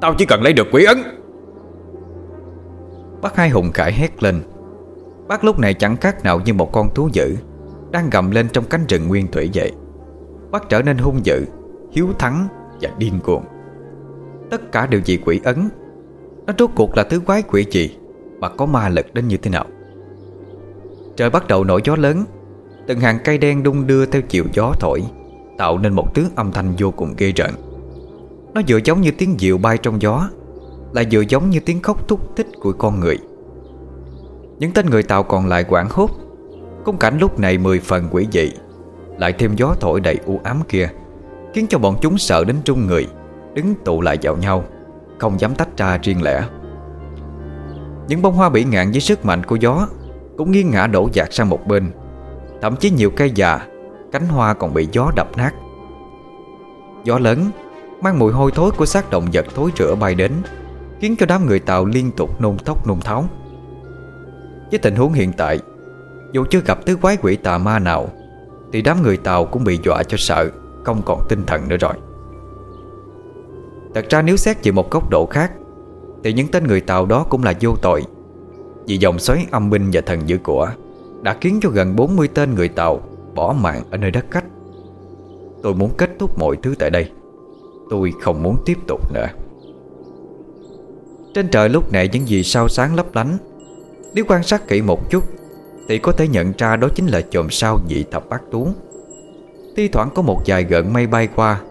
Tao chỉ cần lấy được quỷ ấn. Bác hai hùng khải hét lên. Bác lúc này chẳng khác nào như một con thú dữ Đang gầm lên trong cánh rừng nguyên thủy vậy. Bác trở nên hung dữ Hiếu thắng và điên cuồng. Tất cả đều vì quỷ ấn nó rốt cuộc là thứ quái quỷ gì Mà có ma lực đến như thế nào? Trời bắt đầu nổi gió lớn, Từng hàng cây đen đung đưa theo chiều gió thổi, Tạo nên một tiếng âm thanh vô cùng ghê rợn. Nó vừa giống như tiếng diều bay trong gió, Lại vừa giống như tiếng khóc thúc thích của con người. Những tên người Tàu còn lại quảng hốt, Khung cảnh lúc này mười phần quỷ dị, Lại thêm gió thổi đầy u ám kia, Khiến cho bọn chúng sợ đến trung người, Đứng tụ lại vào nhau. Không dám tách ra riêng lẻ. Những bông hoa bị ngạn với sức mạnh của gió Cũng nghiêng ngã đổ dạt sang một bên. Thậm chí nhiều cây già, Cánh hoa còn bị gió đập nát. Gió lớn Mang mùi hôi thối của xác động vật thối rữa bay đến, Khiến cho đám người Tàu liên tục nôn thốc nôn tháo. Với tình huống hiện tại, Dù chưa gặp thứ quái quỷ tà ma nào, Thì đám người Tàu cũng bị dọa cho sợ, Không còn tinh thần nữa rồi. Thật ra nếu xét về một góc độ khác, Thì những tên người Tàu đó cũng là vô tội. Vì dòng xoáy âm binh và thần dữ của Đã khiến cho gần 40 tên người Tàu Bỏ mạng ở nơi đất khách. Tôi muốn kết thúc mọi thứ tại đây. Tôi không muốn tiếp tục nữa. Trên trời lúc này những gì sao sáng lấp lánh. Nếu quan sát kỹ một chút, Thì có thể nhận ra đó chính là chòm sao dị thập bát tuấn Thi thoảng có một vài gợn mây bay qua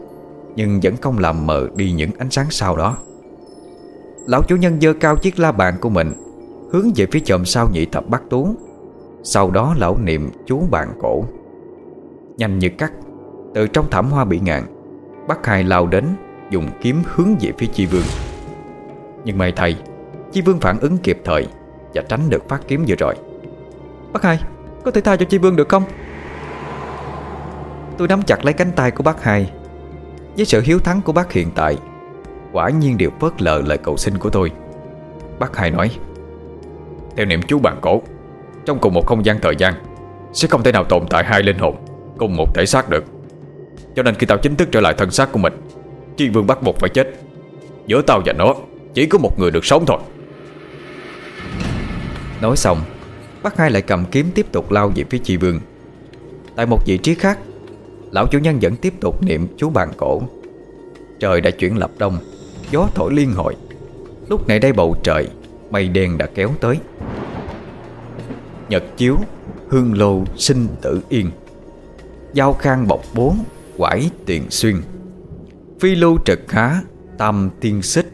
nhưng vẫn không làm mờ đi những ánh sáng sau đó. Lão chủ nhân dơ cao chiếc la bàn của mình, Hướng về phía chòm sau nhị thập bắt tú Sau đó lão niệm chú bàn cổ. Nhanh như cắt, Từ trong thảm hoa bị ngạn, Bác hai lao đến, Dùng kiếm hướng về phía chi vương. Nhưng may thầy Chi vương phản ứng kịp thời Và tránh được phát kiếm vừa rồi. Bác hai, Có thể tha cho chi vương được không? Tôi nắm chặt lấy cánh tay của bác hai với sự hiếu thắng của bác hiện tại, Quả nhiên đều phớt lờ lời cầu xin của tôi. Bác hai nói, Theo niệm chú bàn cổ, Trong cùng một không gian thời gian, Sẽ không thể nào tồn tại hai linh hồn, Cùng một thể xác được. Cho nên khi tao chính thức trở lại thân xác của mình Chi vương bắt buộc phải chết. Giữa tao và nó, Chỉ có một người được sống thôi. Nói xong, Bác hai lại cầm kiếm tiếp tục lao về phía chi vương. Tại một vị trí khác Lão chủ nhân vẫn tiếp tục niệm chú bàn cổ. Trời đã chuyển lập đông, Gió thổi liên hồi. Lúc này đây bầu trời, Mây đen đã kéo tới. Nhật chiếu, Hương lô sinh tử yên. Giao khang bọc bốn Quải tiền xuyên. Phi lưu trực khá Tam tiên xích.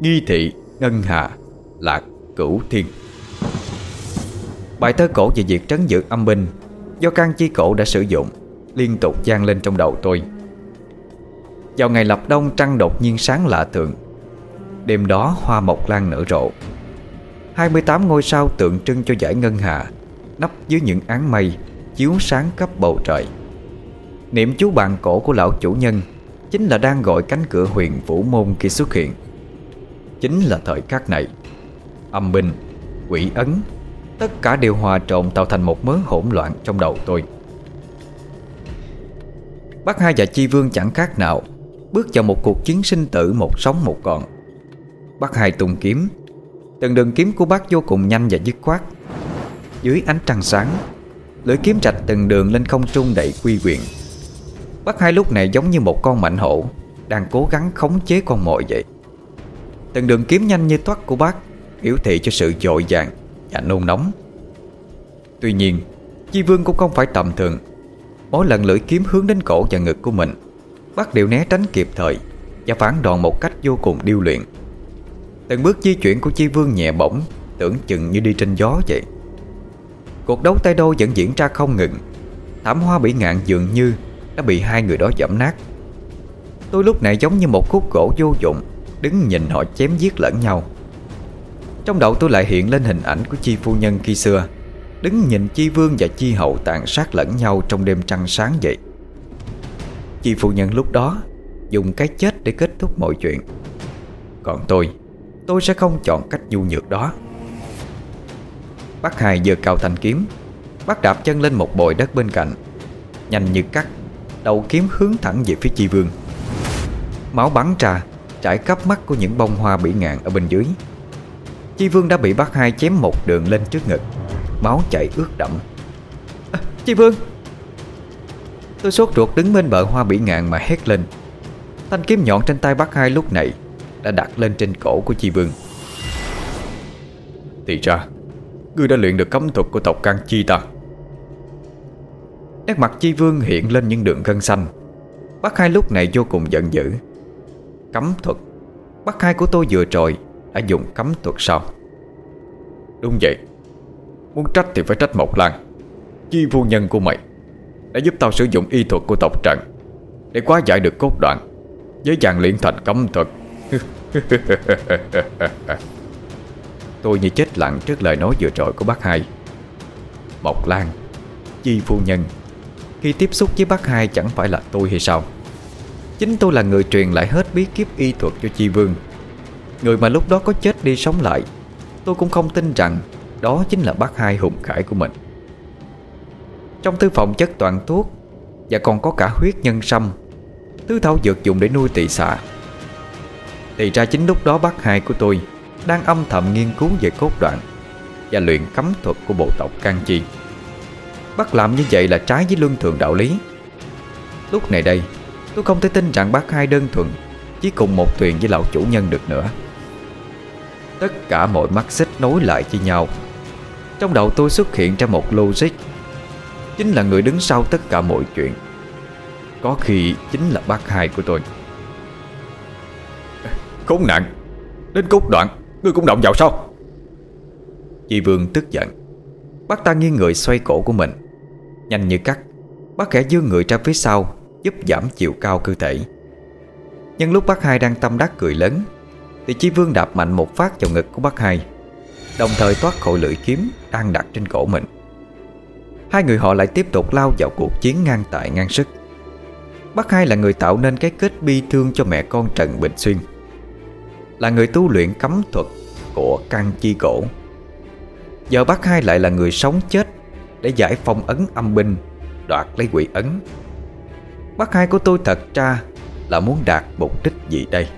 Nghi thị, ngân hà, Lạc cửu thiên. Bài thơ cổ về việc trấn giữ âm binh, Do can chi cổ đã sử dụng. Liên tục gian lên trong đầu tôi. Vào ngày lập đông trăng đột nhiên sáng lạ thường. Đêm đó hoa mộc lan nở rộ. 28 ngôi sao tượng trưng cho giải ngân hà Nấp dưới những áng mây Chiếu sáng khắp bầu trời. Niệm chú bàn cổ của lão chủ nhân Chính là đang gọi cánh cửa huyền vũ môn khi xuất hiện. Chính là thời khắc này Âm binh, quỷ ấn Tất cả đều hòa trộn tạo thành một mớ hỗn loạn trong đầu tôi. Bác hai và Chi Vương chẳng khác nào Bước vào một cuộc chiến sinh tử một sống một còn. Bác hai tung kiếm. Từng đường kiếm của bác vô cùng nhanh và dứt khoát. Dưới ánh trăng sáng, Lưỡi kiếm rạch từng đường lên không trung đầy quy quyền. Bác hai lúc này giống như một con mạnh hổ, Đang cố gắng khống chế con mồi vậy. Từng đường kiếm nhanh như toát của bác Biểu thị cho sự dội vàng Và nôn nóng. Tuy nhiên, Chi Vương cũng không phải tầm thường. Mỗi lần lưỡi kiếm hướng đến cổ và ngực của mình. Bác đều né tránh kịp thời Và phản đòn một cách vô cùng điêu luyện. Từng bước di chuyển của Chi Vương nhẹ bổng, Tưởng chừng như đi trên gió vậy. Cuộc đấu tay đôi vẫn diễn ra không ngừng. Thảm hoa bị ngạn dường như Đã bị hai người đó giảm nát. Tôi lúc này giống như một khúc gỗ vô dụng, Đứng nhìn họ chém giết lẫn nhau. Trong đầu tôi lại hiện lên hình ảnh của Chi Phu Nhân khi xưa. Đứng nhìn Chi Vương và Chi Hậu tàn sát lẫn nhau trong đêm trăng sáng vậy. Chi Phu Nhân lúc đó Dùng cái chết để kết thúc mọi chuyện. Còn tôi Tôi sẽ không chọn cách nhu nhược đó. Bác Hai vừa cao thanh kiếm, Bác đạp chân lên một bồi đất bên cạnh, Nhanh như cắt, Đầu kiếm hướng thẳng về phía Chi Vương. Máu bắn ra, Trải khắp mắt của những bông hoa bị ngạn ở bên dưới. Chi Vương đã bị bác hai chém một đường lên trước ngực. Máu chảy ướt đẫm. À, Chi Vương. Tôi sốt ruột đứng bên bờ hoa bị ngạn mà hét lên. Thanh kiếm nhọn trên tay bác hai lúc này Đã đặt lên trên cổ của Chi Vương. Thì ra Ngươi đã luyện được cấm thuật của tộc Can Chi ta. Nét mặt Chi Vương hiện lên những đường gân xanh. Bác hai lúc này vô cùng giận dữ. Cấm thuật. Bác hai của tôi vừa rồi Đã dùng cấm thuật sao? Đúng vậy Muốn trách thì phải trách Mộc Lan Chi phu nhân của mày Đã giúp tao sử dụng y thuật của tộc trận Để quá giải được cốt đoạn. Với dàn luyện thành cấm thuật. Tôi như chết lặng trước lời nói vừa rồi của bác hai. Mộc Lan, Chi phu nhân, Khi tiếp xúc với bác hai chẳng phải là tôi hay sao? Chính tôi là người truyền lại hết bí kíp y thuật cho Chi Vương. Người mà lúc đó có chết đi sống lại, Tôi cũng không tin rằng đó chính là bác hai hùng khải của mình. Trong thư phòng chất toàn thuốc Và còn có cả huyết nhân sâm Thứ thảo dược dùng để nuôi tỳ xạ Thì ra chính lúc đó bác hai của tôi Đang âm thầm nghiên cứu về cốt đoạn Và luyện cấm thuật của bộ tộc Can Chi. Bác làm như vậy là trái với luân thường đạo lý. Lúc này đây, Tôi không thể tin rằng bác hai đơn thuần Chỉ cùng một thuyền với lão chủ nhân được nữa. Tất cả mọi mắt xích nối lại với nhau. Trong đầu tôi xuất hiện ra một logic. Chính là người đứng sau tất cả mọi chuyện. Có khi chính là bác hai của tôi. Khốn nạn. Đến cốt đoạn Ngươi cũng động vào sao? Chị Vương tức giận. Bác ta nghiêng người xoay cổ của mình. Nhanh như cắt Bác khẽ dương người ra phía sau Giúp giảm chiều cao cơ thể. Nhưng lúc bác hai đang tâm đắc cười lớn Thì Chi Vương đạp mạnh một phát vào ngực của bác hai Đồng thời thoát khỏi lưỡi kiếm Đang đặt trên cổ mình. Hai người họ lại tiếp tục lao vào cuộc chiến ngang tại ngang sức. Bác hai là người tạo nên cái kết bi thương cho mẹ con Trần Bình Xuyên. Là người tu luyện cấm thuật của căn chi cổ. Giờ bác hai lại là người sống chết Để giải phong ấn âm binh, Đoạt lấy quỷ ấn. Bác hai của tôi thật ra Là muốn đạt mục đích gì đây?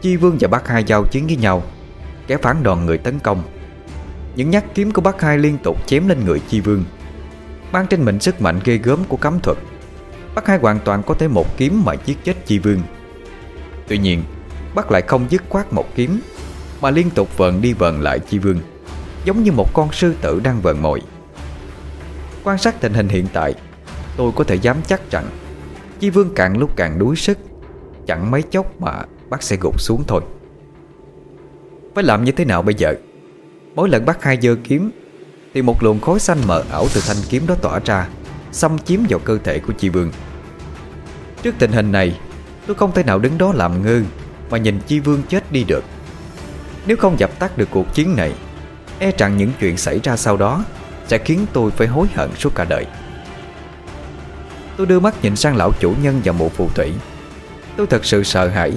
Chi Vương và bác hai giao chiến với nhau Kẻ phản đòn người tấn công. Những nhát kiếm của bác hai liên tục chém lên người Chi Vương, Mang trên mình sức mạnh ghê gớm của cấm thuật. Bác hai hoàn toàn có thể một kiếm mà giết chết Chi Vương. Tuy nhiên Bác lại không dứt khoát một kiếm, Mà liên tục vờn đi vờn lại Chi Vương, Giống như một con sư tử đang vờn mồi. Quan sát tình hình hiện tại, Tôi có thể dám chắc rằng Chi Vương càng lúc càng đuối sức, Chẳng mấy chốc mà bác sẽ gục xuống thôi. Phải làm như thế nào bây giờ? Mỗi lần bắt hai dơ kiếm, Thì một luồng khói xanh mờ ảo từ thanh kiếm đó tỏa ra, Xâm chiếm vào cơ thể của Chi Vương. Trước tình hình này, Tôi không thể nào đứng đó làm ngơ Mà nhìn Chi Vương chết đi được. Nếu không dập tắt được cuộc chiến này E rằng những chuyện xảy ra sau đó Sẽ khiến tôi phải hối hận suốt cả đời. Tôi đưa mắt nhìn sang lão chủ nhân và mụ phù thủy. Tôi thật sự sợ hãi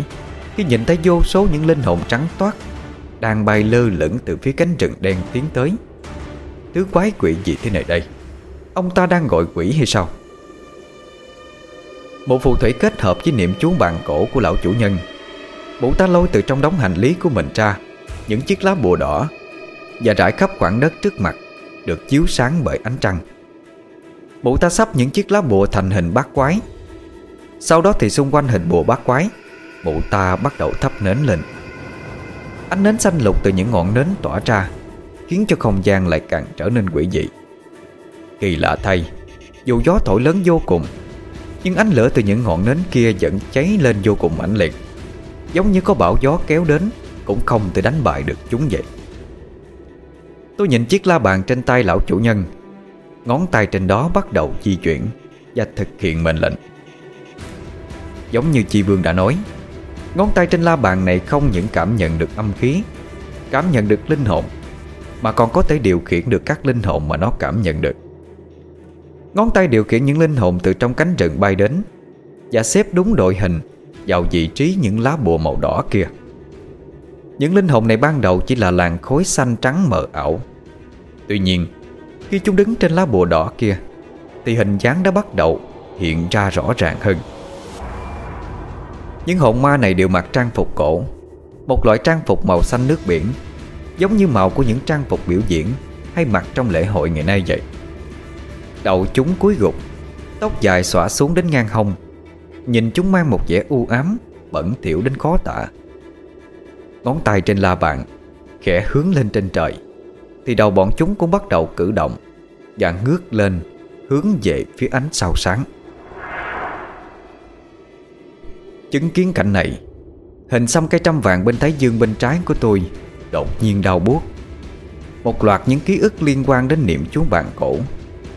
Khi nhìn thấy vô số những linh hồn trắng toát đang bay lơ lửng từ phía cánh rừng đen tiến tới. Thứ quái quỷ gì thế này đây? Ông ta đang gọi quỷ hay sao? Một phù thủy kết hợp với niệm chú bàn cổ của lão chủ nhân. Bụ ta lôi từ trong đống hành lý của mình ra, Những chiếc lá bùa đỏ, Và rải khắp khoảng đất trước mặt, Được chiếu sáng bởi ánh trăng. Bụ ta sắp những chiếc lá bùa thành hình bát quái. Sau đó thì xung quanh hình bùa bát quái Bụ ta bắt đầu thắp nến lên. Ánh nến xanh lục từ những ngọn nến tỏa ra, Khiến cho không gian lại càng trở nên quỷ dị. Kỳ lạ thay, Dù gió thổi lớn vô cùng, Nhưng ánh lửa từ những ngọn nến kia vẫn cháy lên vô cùng mãnh liệt, Giống như có bão gió kéo đến Cũng không thể đánh bại được chúng vậy. Tôi nhìn chiếc la bàn trên tay lão chủ nhân, Ngón tay trên đó bắt đầu di chuyển Và thực hiện mệnh lệnh. Giống như Chi Vương đã nói Ngón tay trên la bàn này không những cảm nhận được âm khí, Cảm nhận được linh hồn, Mà còn có thể điều khiển được các linh hồn mà nó cảm nhận được. Ngón tay điều khiển những linh hồn từ trong cánh rừng bay đến Và xếp đúng đội hình Vào vị trí những lá bùa màu đỏ kia. Những linh hồn này ban đầu chỉ là làn khối xanh trắng mờ ảo. Tuy nhiên, Khi chúng đứng trên lá bùa đỏ kia, Thì hình dáng đã bắt đầu hiện ra rõ ràng hơn. Những hồn ma này đều mặc trang phục cổ. Một loại trang phục màu xanh nước biển, Giống như màu của những trang phục biểu diễn Hay mặc trong lễ hội ngày nay vậy. Đầu chúng cúi gục, Tóc dài xõa xuống đến ngang hông. Nhìn chúng mang một vẻ u ám, Bẩn thỉu đến khó tả. Ngón tay trên la bàn Khẽ hướng lên trên trời, Thì đầu bọn chúng cũng bắt đầu cử động Và ngước lên Hướng về phía ánh sao sáng. Chứng kiến cảnh này. Hình xăm cây trăm vàng bên thái dương bên trái của tôi Đột nhiên đau buốt. Một loạt những ký ức liên quan đến niệm chú bàn cổ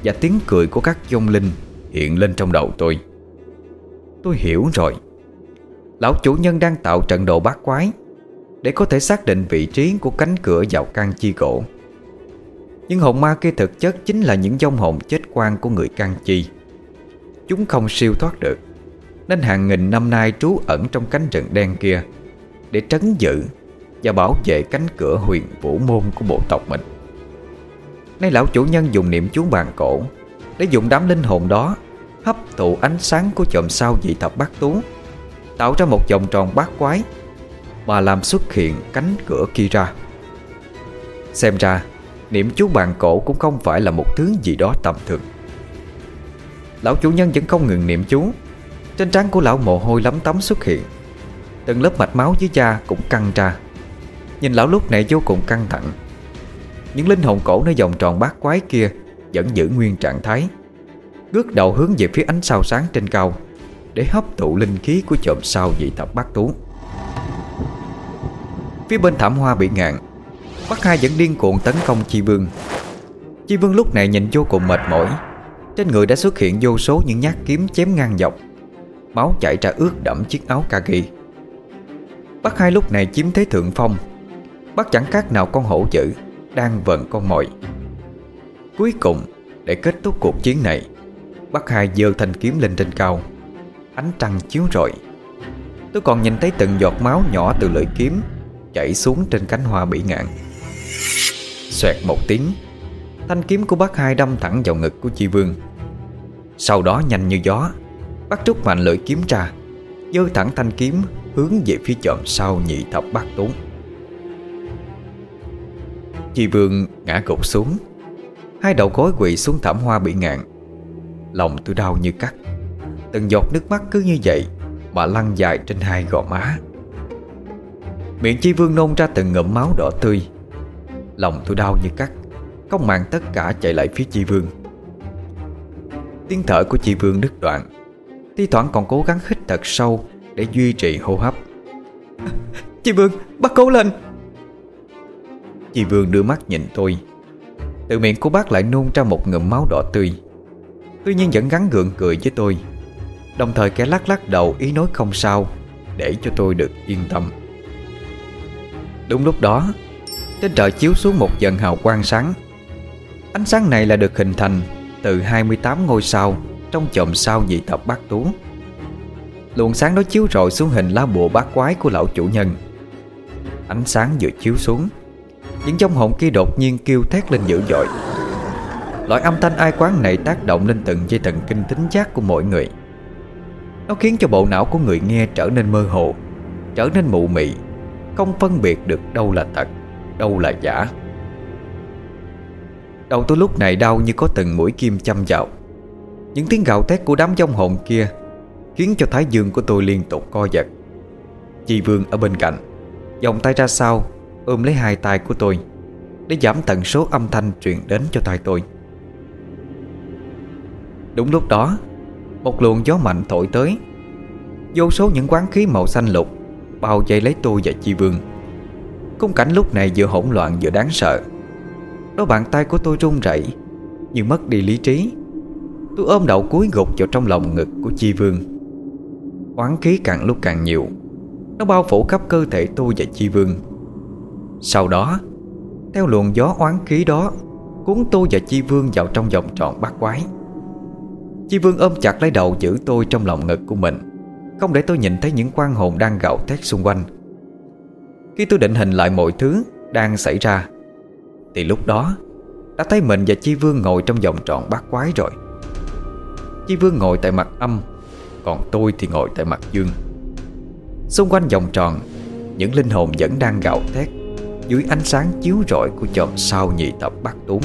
Và tiếng cười của các dông linh Hiện lên trong đầu tôi. Tôi hiểu rồi. Lão chủ nhân đang tạo trận đồ bát quái Để có thể xác định vị trí của cánh cửa vào căn chi cổ. Nhưng hồn ma kia thực chất chính là những dông hồn chết quan của người căn chi. Chúng không siêu thoát được. Nên hàng nghìn năm nay trú ẩn trong cánh rừng đen kia, Để trấn giữ Và bảo vệ cánh cửa huyền vũ môn của bộ tộc mình. Nay lão chủ nhân dùng niệm chú bàn cổ Để dùng đám linh hồn đó Hấp thụ ánh sáng của chòm sao dị thập bát tú, Tạo ra một vòng tròn bát quái Mà làm xuất hiện cánh cửa kia ra. Xem ra, Niệm chú bàn cổ cũng không phải là một thứ gì đó tầm thường. Lão chủ nhân vẫn không ngừng niệm chú trên trán của lão mồ hôi lấm tấm xuất hiện. Từng lớp mạch máu dưới da cũng căng ra. Nhìn lão lúc này vô cùng căng thẳng. Những linh hồn cổ nơi vòng tròn bát quái kia Vẫn giữ nguyên trạng thái. Ngước đầu hướng về phía ánh sao sáng trên cao, Để hấp thụ linh khí của chòm sao dị tập bát tú. Phía bên thảm hoa bị ngạn, Bắc hai vẫn điên cuộn tấn công Chi Vương. Chi Vương lúc này nhìn vô cùng mệt mỏi. Trên người đã xuất hiện vô số những nhát kiếm chém ngang dọc. Máu chảy ra ướt đẫm chiếc áo kaki Bắc hai lúc này chiếm thế thượng phong. Bắt chẳng khác nào con hổ dữ, Đang vần con mồi. Cuối cùng, để kết thúc cuộc chiến này Bắc hai giơ thanh kiếm lên trên cao. Ánh trăng chiếu rọi. Tôi còn nhìn thấy từng giọt máu nhỏ từ lưỡi kiếm Chảy xuống trên cánh hoa bị ngạn. Xoẹt một tiếng, Thanh kiếm của bác hai đâm thẳng vào ngực của chi vương. Sau đó nhanh như gió Bác trúc mạnh lưỡi kiếm ra Dơ thẳng thanh kiếm Hướng về phía chòm sau nhị thập bát tốn. Chi vương ngã gục xuống, Hai đầu gối quỳ xuống thảm hoa bị ngạn, Lòng tôi đau như cắt. Từng giọt nước mắt cứ như vậy Mà lăn dài trên hai gò má. Miệng chi vương nôn ra từng ngụm máu đỏ tươi, Lòng tôi đau như cắt, Không màng tất cả chạy lại phía chi vương. Tiếng thở của chị Vương đứt đoạn Thi thoảng còn cố gắng hít thật sâu Để duy trì hô hấp. Chị Vương bắt cố lên. Chị Vương đưa mắt nhìn tôi. Từ miệng của bác lại nôn ra một ngụm máu đỏ tươi. Tuy nhiên vẫn gắn gượng cười với tôi Đồng thời kẻ lắc lắc đầu ý nói không sao Để cho tôi được yên tâm. Đúng lúc đó Trên trời chiếu xuống một dần hào quang sáng. Ánh sáng này là được hình thành Từ 28 ngôi sao trong chòm sao dị thập bát tú. Luồng sáng đó chiếu rọi xuống hình lá bùa bát quái của lão chủ nhân. Ánh sáng vừa chiếu xuống, Những trong hồn kia đột nhiên kêu thét lên dữ dội. Loại âm thanh ai quán này tác động lên từng dây thần kinh tính giác của mọi người. Nó khiến cho bộ não của người nghe trở nên mơ hồ, Trở nên mụ mị, Không phân biệt được đâu là thật, Đâu là giả. Đầu tôi lúc này đau như có từng mũi kim châm vào. Những tiếng gào thét của đám dông hồn kia Khiến cho thái dương của tôi liên tục co giật. Chị Vương ở bên cạnh Dòng tay ra sau Ôm lấy hai tay của tôi, Để giảm tần số âm thanh truyền đến cho tai tôi. Đúng lúc đó, Một luồng gió mạnh thổi tới. Vô số những quán khí màu xanh lục Bao vây lấy tôi và Chi Vương. Khung cảnh lúc này vừa hỗn loạn vừa đáng sợ. Đôi bàn tay của tôi run rẩy Như mất đi lý trí. Tôi ôm đầu cúi gục vào trong lòng ngực của Chi Vương. Oán khí càng lúc càng nhiều. Nó bao phủ khắp cơ thể tôi và Chi Vương. Sau đó, Theo luồng gió oán khí đó, Cuốn tôi và Chi Vương vào trong vòng tròn bát quái. Chi Vương ôm chặt lấy đầu giữ tôi trong lòng ngực của mình, Không để tôi nhìn thấy những quan hồn đang gạo thét xung quanh. Khi tôi định hình lại mọi thứ đang xảy ra, Thì lúc đó, Đã thấy mình và Chi Vương ngồi trong vòng tròn bát quái rồi. Chi Vương ngồi tại mặt âm, Còn tôi thì ngồi tại mặt dương. Xung quanh vòng tròn, Những linh hồn vẫn đang gạo thét, Dưới ánh sáng chiếu rọi của chòm sao nhị tập bát tốn.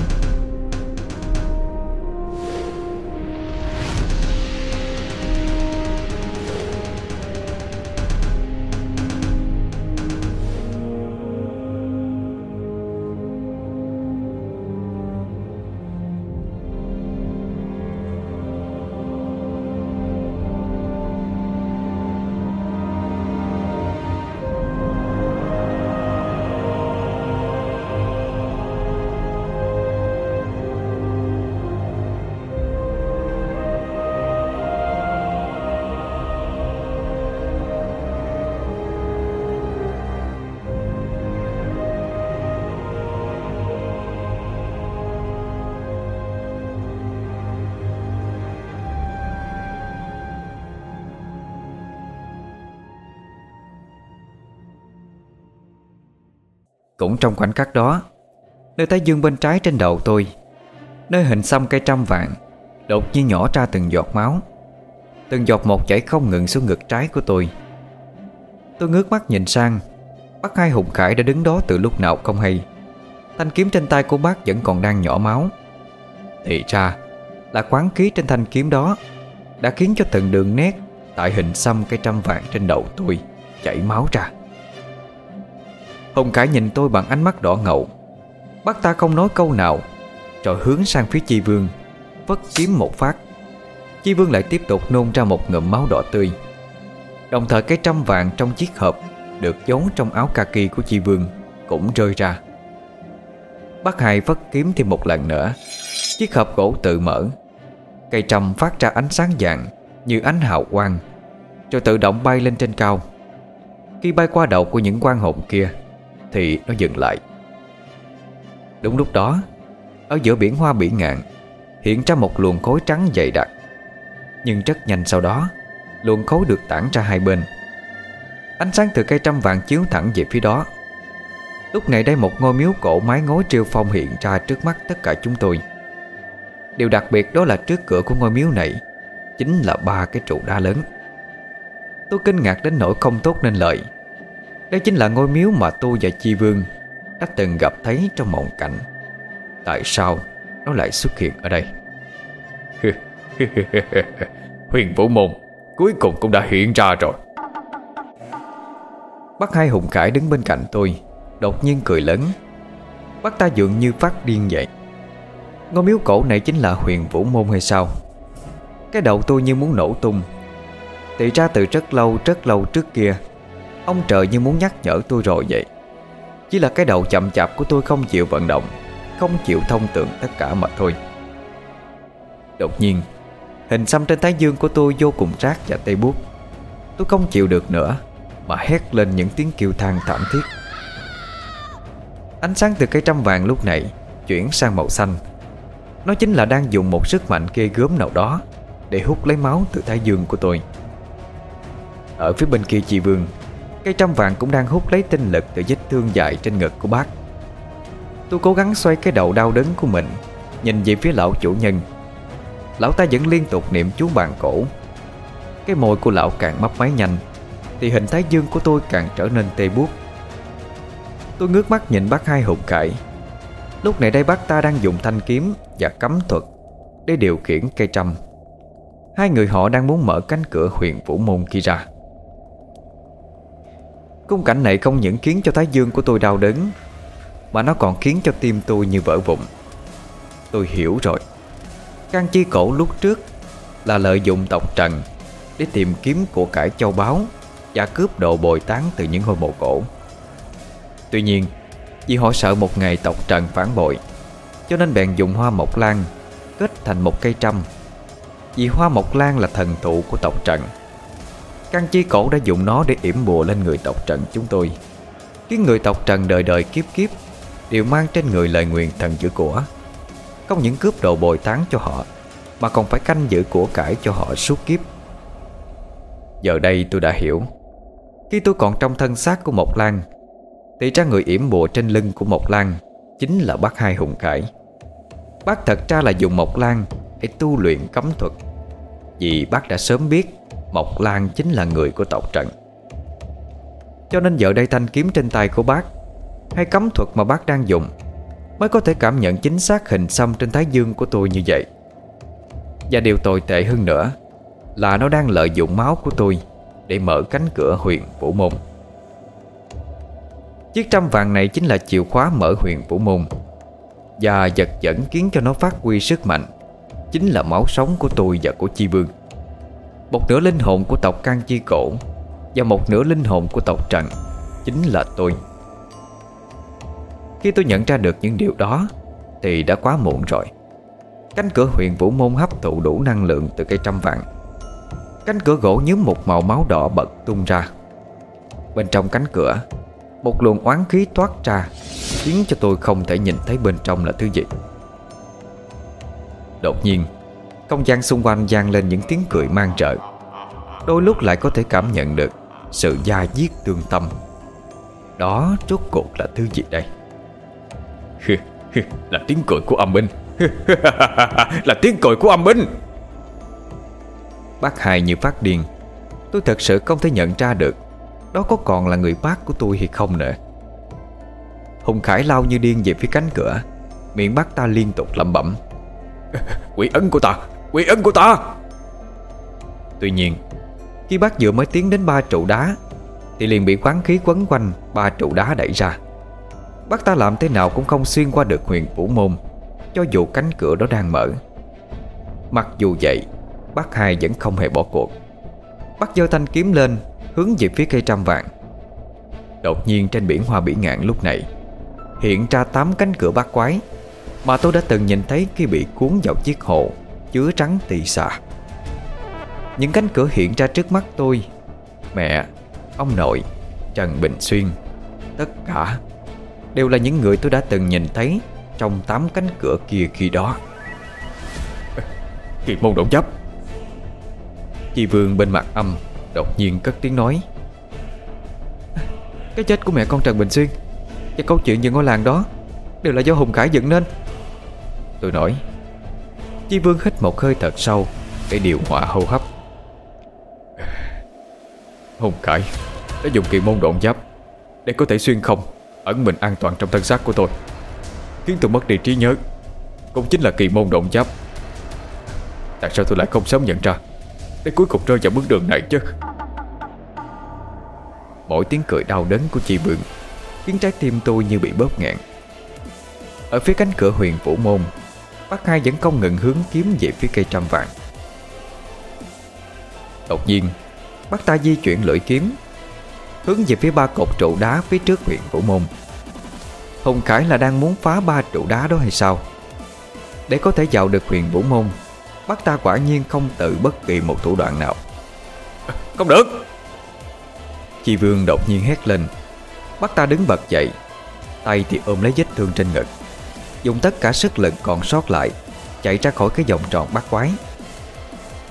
Trong khoảnh khắc đó. Nơi thái dương bên trái trên đầu tôi, Nơi hình xăm cây trăm vạn, Đột nhiên nhỏ ra từng giọt máu. Từng giọt một chảy không ngừng xuống ngực trái của tôi. Tôi ngước mắt nhìn sang, Bác hai hùng khải đã đứng đó từ lúc nào không hay. Thanh kiếm trên tay của bác vẫn còn đang nhỏ máu. Thì ra, Là quán khí trên thanh kiếm đó Đã khiến cho từng đường nét Tại hình xăm cây trăm vạn trên đầu tôi Chảy máu ra hồng Khải nhìn tôi bằng ánh mắt đỏ ngầu. Bác ta không nói câu nào, Rồi hướng sang phía chi vương, Vất kiếm một phát. Chi Vương lại tiếp tục nôn ra một ngụm máu đỏ tươi. Đồng thời cái trăm vàng trong chiếc hộp Được giấu trong áo kaki của Chi Vương Cũng rơi ra. Bác hai vất kiếm thêm một lần nữa. Chiếc hộp gỗ tự mở. Cây trăm phát ra ánh sáng vàng Như ánh hào quang, Rồi tự động bay lên trên cao. Khi bay qua đầu của những quan hồn kia thì nó dừng lại. Đúng lúc đó, Ở giữa biển hoa bỉ ngạn, Hiện ra một luồng khối trắng dày đặc. Nhưng rất nhanh sau đó, Luồng khối được tản ra hai bên. Ánh sáng từ cây trăm vàng chiếu thẳng về phía đó. Lúc này đây một ngôi miếu cổ mái ngói triêu phong hiện ra trước mắt tất cả chúng tôi. Điều đặc biệt đó là trước cửa của ngôi miếu này, Chính là ba cái trụ đá lớn. Tôi kinh ngạc đến nỗi không tốt nên lời đó chính là ngôi miếu mà tôi và Chi Vương Đã từng gặp thấy trong mộng cảnh. Tại sao nó lại xuất hiện ở đây? Huyền Vũ Môn, Cuối cùng cũng đã hiện ra rồi. Bác hai Hùng Khải đứng bên cạnh tôi, Đột nhiên cười lớn. Bác ta dường như phát điên vậy. Ngôi miếu cổ này chính là huyền vũ môn hay sao? Cái đầu tôi như muốn nổ tung. Thì ra từ rất lâu rất lâu trước kia Ông trời như muốn nhắc nhở tôi rồi vậy. Chỉ là cái đầu chậm chạp của tôi không chịu vận động, Không chịu thông tượng tất cả mà thôi. Đột nhiên, Hình xăm trên thái dương của tôi vô cùng rác và tê buốt. Tôi không chịu được nữa, Mà hét lên những tiếng kêu than thảm thiết. Ánh sáng từ cây trăm vàng lúc này Chuyển sang màu xanh. Nó chính là đang dùng một sức mạnh ghê gớm nào đó Để hút lấy máu từ thái dương của tôi. Ở phía bên kia chị Vương Cây trăm vàng cũng đang hút lấy tinh lực Từ vết thương dài trên ngực của bác. Tôi cố gắng xoay cái đầu đau đớn của mình, Nhìn về phía lão chủ nhân. Lão ta vẫn liên tục niệm chú bàn cổ. Cái môi của lão càng mấp máy nhanh, Thì hình thái dương của tôi càng trở nên tê buốt. Tôi ngước mắt nhìn bác hai hùng khải. Lúc này đây bác ta đang dùng thanh kiếm Và cấm thuật Để điều khiển cây trăm. Hai người họ đang muốn mở cánh cửa huyền vũ môn kia ra. Cung cảnh này không những khiến cho thái dương của tôi đau đớn, Mà nó còn khiến cho tim tôi như vỡ vụn. Tôi hiểu rồi. Can chi cổ lúc trước Là lợi dụng tộc Trần Để tìm kiếm của cải châu báu Và cướp độ bồi tán từ những ngôi mộ cổ. Tuy nhiên, Vì họ sợ một ngày tộc Trần phản bội, Cho nên bèn dùng hoa mộc lan Kết thành một cây trăm Vì hoa mộc lan là thần thụ của tộc Trần. Căn chi cổ đã dùng nó để yểm bùa lên người tộc Trần chúng tôi. Khiến người tộc Trần đời đời kiếp kiếp Đều mang trên người lời nguyện thần chữ của. Không những cướp đồ bồi tán cho họ, Mà còn phải canh giữ của cải cho họ suốt kiếp. Giờ đây tôi đã hiểu. Khi tôi còn trong thân xác của Mộc Lan, thì ra người yểm bùa trên lưng của Mộc Lan Chính là bác hai Hùng Khải Bác thật ra là dùng Mộc Lan Để tu luyện cấm thuật, Vì bác đã sớm biết Mộc Lan chính là người của tộc Trần Cho nên giờ đây thanh kiếm trên tay của bác, Hay cấm thuật mà bác đang dùng, Mới có thể cảm nhận chính xác hình xăm trên thái dương của tôi như vậy. Và điều tồi tệ hơn nữa Là nó đang lợi dụng máu của tôi Để mở cánh cửa huyền vũ môn. Chiếc trăm vàng này chính là chìa khóa mở huyền vũ môn, Và vật dẫn khiến cho nó phát huy sức mạnh Chính là máu sống của tôi và của Chi Vương. Một nửa linh hồn của tộc Can Chi Cổ Và một nửa linh hồn của tộc Trần Chính là tôi. Khi tôi nhận ra được những điều đó Thì đã quá muộn rồi. Cánh cửa huyền vũ môn hấp thụ đủ năng lượng từ cây trăm vạn. Cánh cửa gỗ nhúm một màu máu đỏ bật tung ra. Bên trong cánh cửa, một luồng oán khí toát ra, Khiến cho tôi không thể nhìn thấy bên trong là thứ gì. Đột nhiên không gian xung quanh vang lên những tiếng cười mang trợ Đôi lúc lại có thể cảm nhận được Sự da diết tương tâm. Đó rốt cuộc là thứ gì đây? Là tiếng cười của âm binh. Là tiếng cười của âm binh. Bác hai như phát điên. Tôi thật sự không thể nhận ra được đó có còn là người bác của tôi hay không nữa. Hùng Khải lao như điên về phía cánh cửa. Miệng bác ta liên tục lẩm bẩm. Quỷ ấn của ta Quy ân của ta. Tuy nhiên, Khi bác vừa mới tiến đến ba trụ đá, Thì liền bị khoáng khí quấn quanh Ba trụ đá đẩy ra. Bác ta làm thế nào cũng không xuyên qua được huyền vũ môn, Cho dù cánh cửa đó đang mở. Mặc dù vậy, Bác hai vẫn không hề bỏ cuộc. Bác giơ thanh kiếm lên, Hướng về phía cây trăm vàng. Đột nhiên trên biển hoa bỉ ngạn lúc này, Hiện ra tám cánh cửa bát quái, Mà tôi đã từng nhìn thấy khi bị cuốn vào chiếc hồ. Chứa trắng tỳ xà. Những cánh cửa hiện ra trước mắt tôi Mẹ, ông nội, Trần Bình Xuyên Tất cả Đều là những người tôi đã từng nhìn thấy Trong tám cánh cửa kia khi đó. Kỳ môn động chấp Chi Vương bên mặt âm Đột nhiên cất tiếng nói Cái chết của mẹ con Trần Bình Xuyên Và câu chuyện về ngôi làng đó Đều là do Hùng Khải dựng nên. Tôi nói Chi Vương hít một hơi thật sâu Để điều hòa hô hấp. Hùng Khải Đã dùng kỳ môn độn giáp Để có thể xuyên không, Ẩn mình an toàn trong thân xác của tôi. Khiến tôi mất đi trí nhớ, Cũng chính là kỳ môn độn giáp. Tại sao tôi lại không sớm nhận ra Để cuối cùng rơi vào bước đường này chứ? Mỗi tiếng cười đau đớn của chị Vương Khiến trái tim tôi như bị bóp nghẹn. Ở phía cánh cửa huyền vũ môn Bác hai vẫn không ngừng hướng kiếm về phía cây trăm vàng. Đột nhiên Bác ta di chuyển lưỡi kiếm Hướng về phía ba cột trụ đá phía trước huyện Vũ Môn. Hùng Khải là đang muốn phá ba trụ đá đó hay sao? Để có thể vào được huyền Vũ Môn Bác ta quả nhiên không tự bất kỳ một thủ đoạn nào. Không được! Chi Vương đột nhiên hét lên. Bác ta đứng bật dậy Tay thì ôm lấy vết thương trên ngực Dùng tất cả sức lực còn sót lại, Chạy ra khỏi cái vòng tròn bắt quái.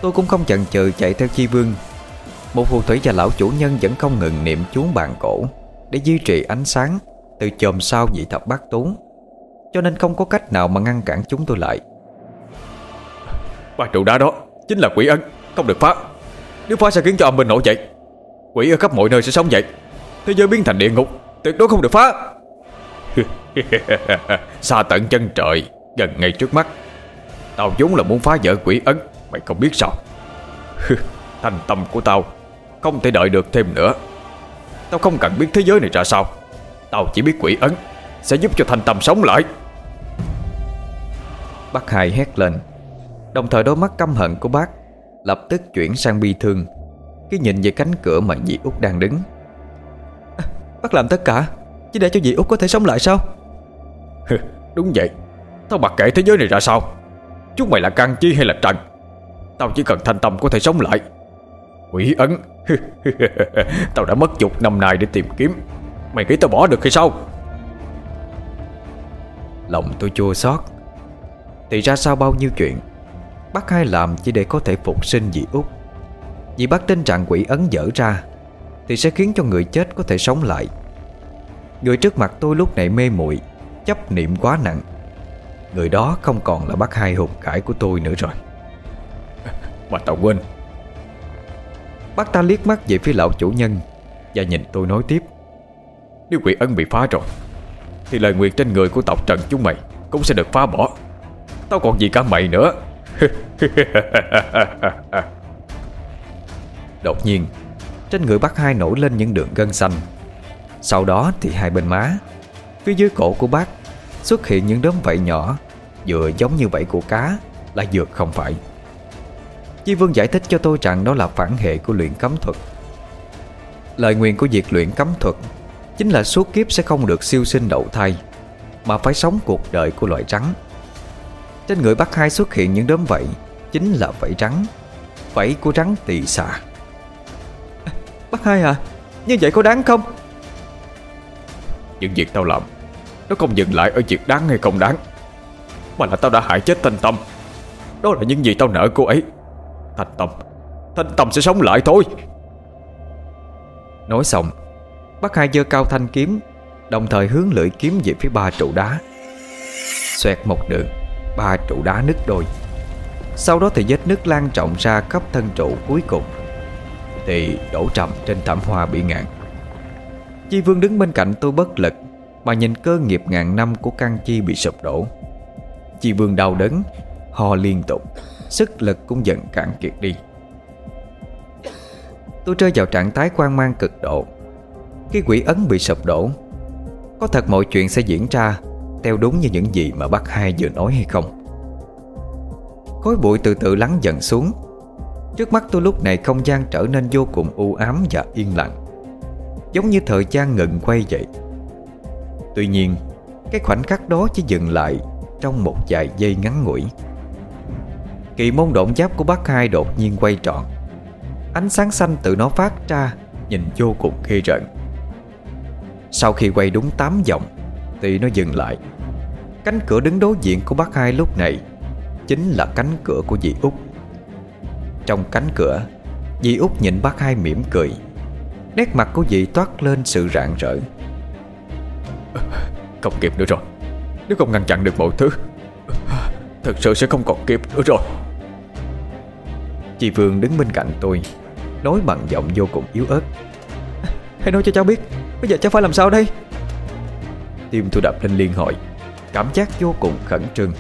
Tôi cũng không chần chừ chạy theo Chi Vương. Một phù thủy và lão chủ nhân vẫn không ngừng niệm chú bàn cổ Để duy trì ánh sáng Từ chòm sao vị thập bát tú. Cho nên không có cách nào mà ngăn cản chúng tôi lại. Ba trụ đá đó, Chính là quỷ ấn Không được phá. Nếu phá sẽ khiến cho âm binh nổi dậy. Quỷ ở khắp mọi nơi sẽ sống dậy. Thế giới biến thành địa ngục, Tuyệt đối không được phá. Xa tận chân trời Gần ngay trước mắt. Tao vốn là muốn phá vỡ quỷ ấn Mày không biết sao. Thành tâm của tao Không thể đợi được thêm nữa. Tao không cần biết thế giới này ra sao. Tao chỉ biết quỷ ấn Sẽ giúp cho thành tâm sống lại. Bác hai hét lên. Đồng thời đôi mắt căm hận của bác Lập tức chuyển sang bi thương Khi nhìn về cánh cửa mà dì Út đang đứng. À, Bác làm tất cả Chỉ để cho dì Út có thể sống lại sao? Đúng vậy. Tao mặc kệ thế giới này ra sao? Chúng mày là căn chi hay là trần? Tao chỉ cần thanh tâm có thể sống lại. Quỷ ấn. Tao đã mất chục năm nay để tìm kiếm. Mày nghĩ tao bỏ được hay sao? Lòng tôi chua xót. Thì ra sao bao nhiêu chuyện, Bác hai làm chỉ để có thể phục sinh dị Út Vì bác tin rằng quỷ ấn dở ra, Thì sẽ khiến cho người chết có thể sống lại. Người trước mặt tôi lúc này mê muội Chấp niệm quá nặng. Người đó không còn là bác hai hùng cải của tôi nữa rồi. Mà tao quên. Bác ta liếc mắt về phía lão chủ nhân Và nhìn tôi nói tiếp. Nếu quỷ ấn bị phá rồi Thì lời nguyện trên người của tộc Trần chúng mày Cũng sẽ được phá bỏ. Tao còn gì cả mày nữa. Đột nhiên Trên người bác hai nổi lên những đường gân xanh. Sau đó thì hai bên má Phía dưới cổ của bác Xuất hiện những đốm vảy nhỏ, Vừa giống như vảy của cá, Là dược không phải. Chi Vương giải thích cho tôi rằng đó là phản hệ của luyện cấm thuật. Lời nguyện của việc luyện cấm thuật Chính là suốt kiếp sẽ không được siêu sinh đậu thai, Mà phải sống cuộc đời của loài trắng. Trên người bác hai xuất hiện những đốm vảy, Chính là vảy trắng, Vảy của rắn tỳ xà. Bác hai à Như vậy có đáng không? Những việc tao làm. Nó không dừng lại ở việc đáng hay không đáng, Mà là tao đã hại chết thanh tâm. Đó là những gì tao nợ cô ấy. Thanh tâm Thanh tâm sẽ sống lại thôi. Nói xong Bác hai giơ cao thanh kiếm, Đồng thời hướng lưỡi kiếm về phía ba trụ đá. Xoẹt một đường, Ba trụ đá nứt đôi. Sau đó thì vết nứt lan rộng ra khắp thân trụ cuối cùng. Thì đổ trầm trên thảm hoa bị ngạn. Chi Vương đứng bên cạnh tôi bất lực, Mà nhìn cơ nghiệp ngàn năm của căn chi bị sụp đổ. Chi Vương đau đớn, Ho liên tục, Sức lực cũng dần cạn kiệt đi. Tôi rơi vào trạng thái quan mang cực độ. Khi quỷ ấn bị sụp đổ, Có thật mọi chuyện sẽ diễn ra Theo đúng như những gì mà bác hai vừa nói hay không? Khói bụi từ từ lắng dần xuống. Trước mắt tôi lúc này không gian trở nên vô cùng u ám và yên lặng. Giống như thời gian ngừng quay vậy Tuy nhiên, Cái khoảnh khắc đó chỉ dừng lại Trong một vài giây ngắn ngủi. Kỳ môn độn giáp của bác hai đột nhiên quay trọn Ánh sáng xanh từ nó phát ra Nhìn vô cùng ghê rợn. Sau khi quay đúng 8 vòng, Thì nó dừng lại. Cánh cửa đứng đối diện của bác hai lúc này Chính là cánh cửa của dì Út Trong cánh cửa Dì Út nhìn bác hai mỉm cười. Nét mặt của dì toát lên sự rạng rỡ. Không kịp nữa rồi. Nếu không ngăn chặn được mọi thứ Thật sự sẽ không còn kịp nữa rồi. Chị Vương đứng bên cạnh tôi Nói bằng giọng vô cùng yếu ớt. Hãy nói cho cháu biết Bây giờ cháu phải làm sao đây? Tim tôi đập lên liên hồi Cảm giác vô cùng khẩn trương.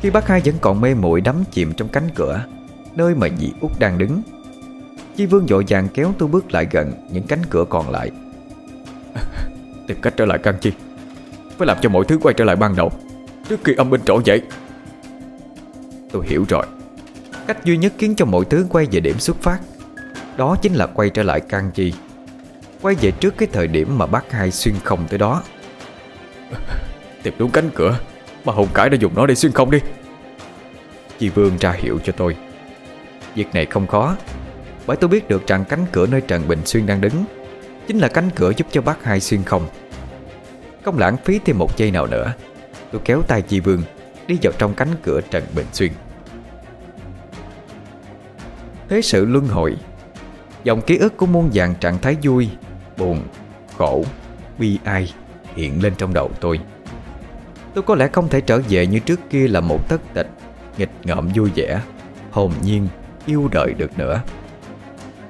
Khi bác hai vẫn còn mê muội đắm chìm trong cánh cửa Nơi mà dì út đang đứng Chi Vương dội vàng kéo tôi bước lại gần Những cánh cửa còn lại. Tìm cách trở lại căn chi Phải làm cho mọi thứ quay trở lại ban đầu. Trước khi âm binh trổ dậy. Tôi hiểu rồi. Cách duy nhất khiến cho mọi thứ quay về điểm xuất phát Đó chính là quay trở lại can chi. Quay về trước cái thời điểm mà bác hai xuyên không tới đó. Tìm đúng cánh cửa Mà Hùng Cải đã dùng nó để xuyên không đi. Chi Vương tra hiệu cho tôi. Việc này không khó bởi tôi biết được rằng cánh cửa nơi Trần Bình Xuyên đang đứng Chính là cánh cửa giúp cho bác hai xuyên không. Không lãng phí thêm một giây nào nữa Tôi kéo tay Chi Vương Đi vào trong cánh cửa Trần Bình Xuyên. Thế sự luân hồi Dòng ký ức của muôn vàng trạng thái vui Buồn, khổ, bi ai Hiện lên trong đầu tôi. Tôi có lẽ không thể trở về như trước kia là một tất tịch Nghịch ngợm vui vẻ Hồn nhiên, yêu đời được nữa.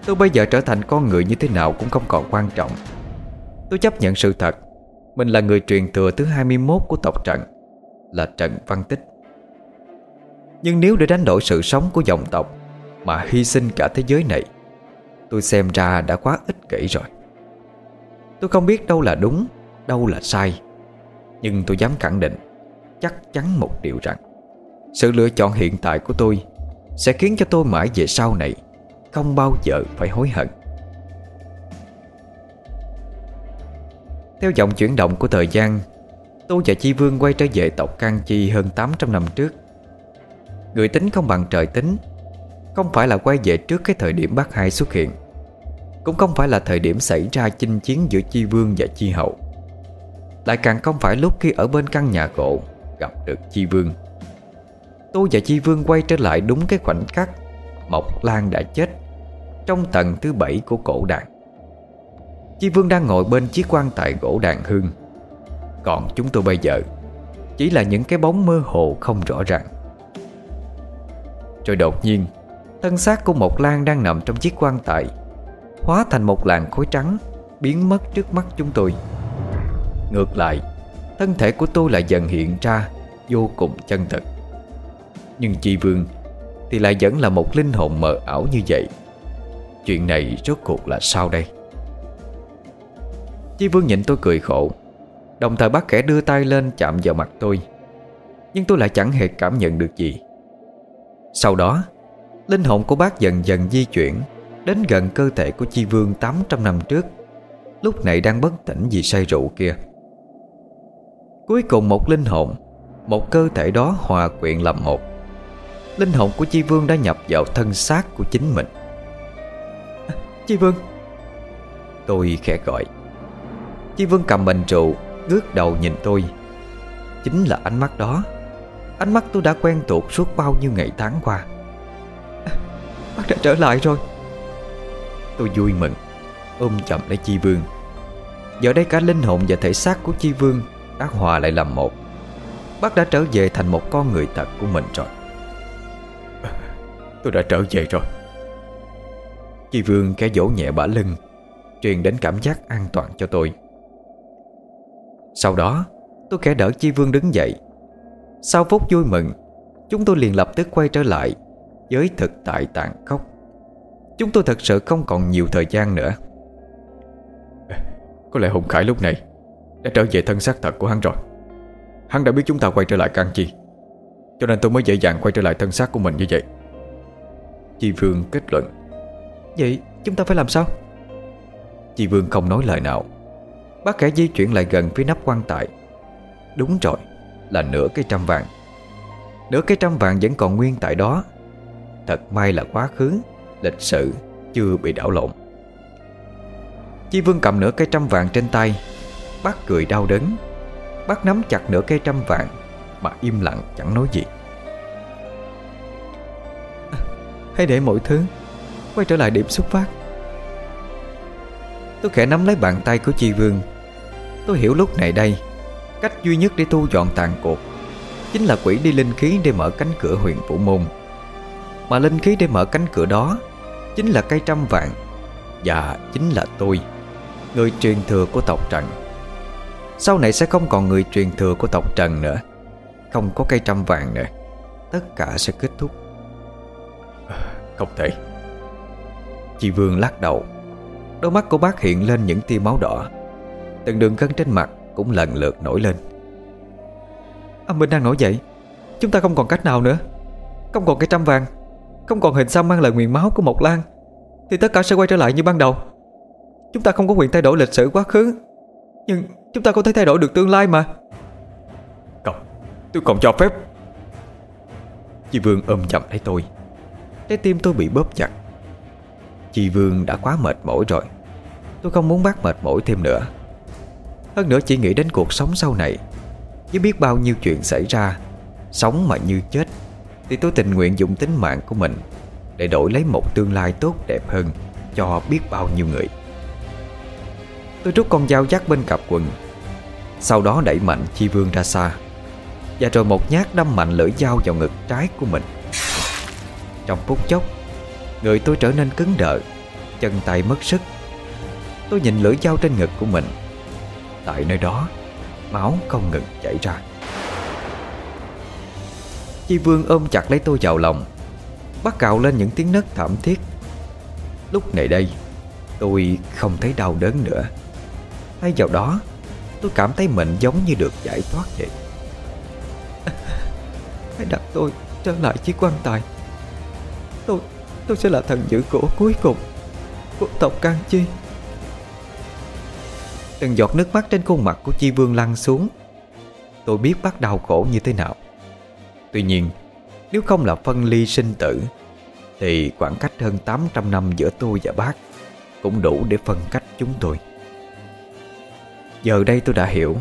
Tôi bây giờ trở thành con người như thế nào cũng không còn quan trọng. Tôi chấp nhận sự thật. Mình là người truyền thừa thứ 21 của tộc trận, Là trận Văn Tích. Nhưng nếu để đánh đổi sự sống của dòng tộc Mà hy sinh cả thế giới này, Tôi xem ra đã quá ích kỷ rồi. Tôi không biết đâu là đúng, Đâu là sai, Nhưng tôi dám khẳng định Chắc chắn một điều rằng Sự lựa chọn hiện tại của tôi Sẽ khiến cho tôi mãi về sau này không bao giờ phải hối hận. Theo dòng chuyển động của thời gian Tôi và dạ Chi Vương quay trở về tộc Can Chi hơn 800 năm trước. Người tính không bằng trời tính, Không phải là quay về trước cái thời điểm bác hai xuất hiện, Cũng không phải là thời điểm xảy ra chinh chiến giữa Chi Vương và Chi Hậu. Lại càng không phải lúc khi ở bên căn nhà gỗ Gặp được Chi Vương. Tôi và dạ Chi Vương quay trở lại đúng cái khoảnh khắc Mộc Lan đã chết. Trong tầng thứ bảy của cổ đàn. Chi Vương đang ngồi bên chiếc quan tài gỗ đàn hương. Còn chúng tôi bây giờ Chỉ là những cái bóng mơ hồ không rõ ràng. Rồi đột nhiên, Thân xác của Mộc Lan đang nằm trong chiếc quan tài, Hóa thành một làn khối trắng Biến mất trước mắt chúng tôi. Ngược lại, Thân thể của tôi lại dần hiện ra Vô cùng chân thực Nhưng chi Vương Thì lại vẫn là một linh hồn mờ ảo như vậy. Chuyện này rốt cuộc là sao đây? Chi Vương nhìn tôi cười khổ, Đồng thời bắt kẻ đưa tay lên chạm vào mặt tôi. Nhưng tôi lại chẳng hề cảm nhận được gì. Sau đó, Linh hồn của bác dần dần di chuyển Đến gần cơ thể của Chi Vương 800 năm trước, Lúc này đang bất tỉnh vì say rượu kia. Cuối cùng một linh hồn, Một cơ thể đó hòa quyện làm một. Linh hồn của Chi Vương đã nhập vào thân xác của chính mình. Chi Vương. Tôi khẽ gọi. Chi Vương cầm bình rượu Ngước đầu nhìn tôi. Chính là ánh mắt đó. Ánh mắt tôi đã quen thuộc suốt bao nhiêu ngày tháng qua. Bác đã trở lại rồi. Tôi vui mừng Ôm chậm lấy Chi Vương. Giờ đây cả linh hồn và thể xác của Chi Vương Đã hòa lại làm một. Bác đã trở về thành một con người thật của mình rồi. Tôi đã trở về rồi Chi Vương cái vỗ nhẹ bả lưng Truyền đến cảm giác an toàn cho tôi. Sau đó Tôi khẽ đỡ Chi Vương đứng dậy. Sau phút vui mừng Chúng tôi liền lập tức quay trở lại Với thực tại tàn khốc. Chúng tôi thật sự không còn nhiều thời gian nữa. Có lẽ Hùng Khải lúc này Đã trở về thân xác thật của hắn rồi. Hắn đã biết chúng ta quay trở lại can chi Cho nên tôi mới dễ dàng quay trở lại thân xác của mình như vậy. Chi Vương kết luận Vậy chúng ta phải làm sao? Chi Vương không nói lời nào. Bác kẻ di chuyển lại gần phía nắp quan tài. Đúng rồi Là nửa cái trăm vàng. Nửa cái trăm vàng vẫn còn nguyên tại đó. Thật may là quá khứ Lịch sử chưa bị đảo lộn. Chi Vương cầm nửa cây trăm vàng trên tay. Bác cười đau đớn. Bác nắm chặt nửa cây trăm vàng Mà im lặng chẳng nói gì. Hãy để mọi thứ Quay trở lại điểm xuất phát. Tôi khẽ nắm lấy bàn tay của Chi Vương. Tôi hiểu lúc này đây, Cách duy nhất để thu dọn tàn cuộc Chính là quỷ đi linh khí để mở cánh cửa huyền vũ môn. Mà linh khí để mở cánh cửa đó Chính là cây trăm vạn Và chính là tôi, Người truyền thừa của tộc Trần. Sau này sẽ không còn người truyền thừa của tộc Trần nữa. Không có cây trăm vàng nữa, Tất cả sẽ kết thúc. Không thể. Chị Vương lắc đầu. Đôi mắt của bác hiện lên những tia máu đỏ. Từng đường gân trên mặt Cũng lần lượt nổi lên. Âm Minh đang nổi dậy. Chúng ta không còn cách nào nữa. Không còn cây trăm vàng. Không còn hình xăm mang lời nguyện máu của Mộc Lan. Thì tất cả sẽ quay trở lại như ban đầu. Chúng ta không có quyền thay đổi lịch sử quá khứ. Nhưng chúng ta có thể thay đổi được tương lai mà. Không. Tôi còn cho phép. Chị Vương ôm chậm lấy tôi. Trái tim tôi bị bóp chặt Chị Vương đã quá mệt mỏi rồi. Tôi không muốn bác mệt mỏi thêm nữa. Hơn nữa chỉ nghĩ đến cuộc sống sau này. Với biết bao nhiêu chuyện xảy ra, Sống mà như chết, Thì tôi tình nguyện dùng tính mạng của mình Để đổi lấy một tương lai tốt đẹp hơn Cho biết bao nhiêu người. Tôi rút con dao dắt bên cặp quần, Sau đó đẩy mạnh Chi Vương ra xa, Và rồi một nhát đâm mạnh lưỡi dao vào ngực trái của mình. Trong phút chốc Người tôi trở nên cứng đờ, Chân tay mất sức. Tôi nhìn lưỡi dao trên ngực của mình. Tại nơi đó, Máu không ngừng chảy ra. Chi Vương ôm chặt lấy tôi vào lòng, Bắt cào lên những tiếng nấc thảm thiết. Lúc này đây, Tôi không thấy đau đớn nữa. Thay vào đó, Tôi cảm thấy mình giống như được giải thoát vậy. Hãy đặt tôi trở lại chiếc quan tài. Tôi Tôi sẽ là thần giữ cổ cuối cùng Của tộc Cang Chi. Từng giọt nước mắt trên khuôn mặt của Chi Vương lăn xuống. Tôi biết bác đau khổ như thế nào. Tuy nhiên, Nếu không là phân ly sinh tử, Thì khoảng cách hơn 800 năm giữa tôi và bác Cũng đủ để phân cách chúng tôi. Giờ đây tôi đã hiểu.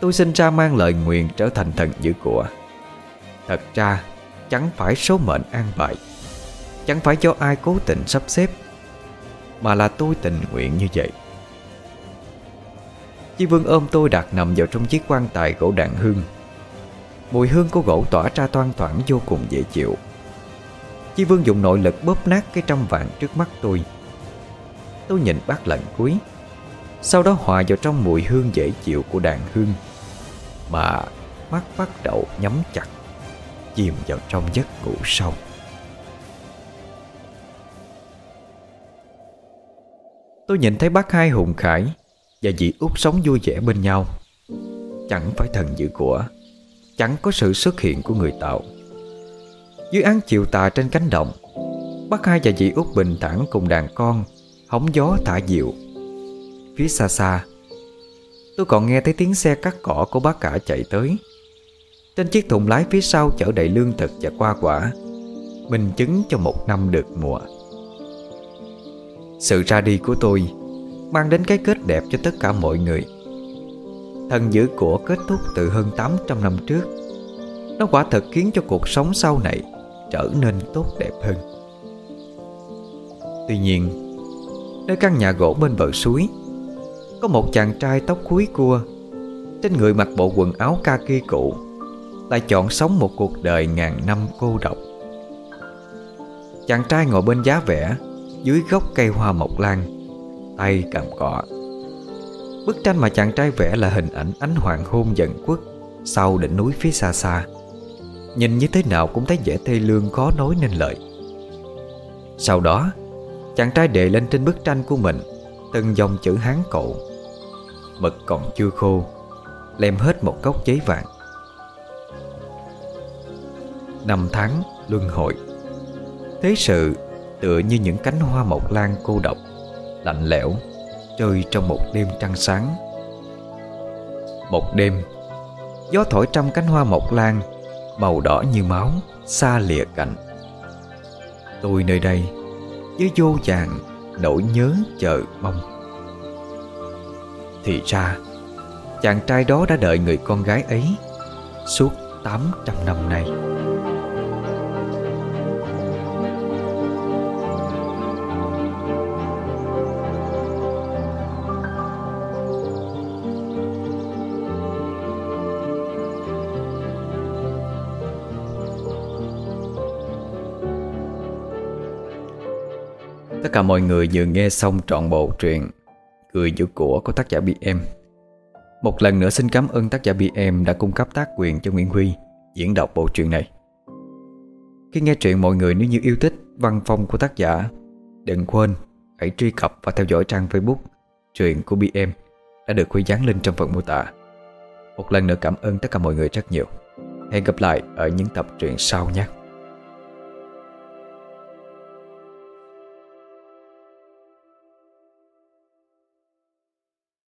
Tôi sinh ra mang lời nguyện trở thành thần giữ của. Thật ra, chẳng phải số mệnh an bài. Chẳng phải do ai cố tình sắp xếp, Mà là tôi tình nguyện như vậy. Chi Vương ôm tôi đặt nằm vào trong chiếc quan tài gỗ đạn hương. Mùi hương của gỗ tỏa ra toan thoảng vô cùng dễ chịu. Chi Vương dùng nội lực bóp nát cái trăm vạn trước mắt tôi. Tôi nhìn bác lần cuối. Sau đó hòa vào trong mùi hương dễ chịu của đàn hương, Mà mắt bắt đầu nhắm chặt, Chìm vào trong giấc ngủ sâu. Tôi nhìn thấy bác hai Hùng Khải Và dì út sống vui vẻ bên nhau. Chẳng phải thần dữ của, Chẳng có sự xuất hiện của người tạo. Dưới án chiều tà trên cánh đồng, Bác hai và dì út bình thản cùng đàn con, Hóng gió thả diệu Phía xa xa, Tôi còn nghe thấy tiếng xe cắt cỏ của bác cả chạy tới. Trên chiếc thùng lái phía sau chở đầy lương thực và hoa quả, Minh chứng cho một năm được mùa sự ra đi của tôi Mang đến cái kết đẹp cho tất cả mọi người. Thần dữ của kết thúc từ hơn 800 năm trước, Nó quả thật khiến cho cuộc sống sau này Trở nên tốt đẹp hơn. Tuy nhiên, Nơi căn nhà gỗ bên bờ suối, Có một chàng trai tóc cuối cua Trên người mặc bộ quần áo kaki cũ Lại chọn sống một cuộc đời ngàn năm cô độc. Chàng trai ngồi bên giá vẽ dưới gốc cây hoa mộc lan, Tay cầm cọ. Bức tranh mà chàng trai vẽ là hình ảnh ánh hoàng hôn dần quất Sau đỉnh núi phía xa xa. Nhìn như thế nào cũng thấy vẻ thê lương khó nói nên lời. Sau đó, Chàng trai đệ lên trên bức tranh của mình Từng dòng chữ hán cổ Mực còn chưa khô, Lem hết một góc giấy vàng. Năm tháng luân hồi. Thế sự tựa như những cánh hoa mộc lan cô độc, Lạnh lẽo Rơi trong một đêm trăng sáng. Một đêm, Gió thổi trăm cánh hoa mộc lan, Màu đỏ như máu, Xa lìa cạnh. Tôi nơi đây, Với vô vàng, Nỗi nhớ chờ mong. Thì ra, Chàng trai đó đã đợi người con gái ấy Suốt 800 năm nay. Tất cả mọi người vừa nghe xong trọn bộ truyện Cười giữ của của tác giả BM Một lần nữa xin cảm ơn tác giả BM đã cung cấp tác quyền cho Nguyễn Huy diễn đọc bộ truyện này. Khi nghe truyện, mọi người nếu như yêu thích văn phong của tác giả, Đừng quên hãy truy cập và theo dõi trang Facebook Truyện của BM đã được Huy dán lên trong phần mô tả. Một lần nữa cảm ơn tất cả mọi người rất nhiều. Hẹn gặp lại ở những tập truyện sau nhé.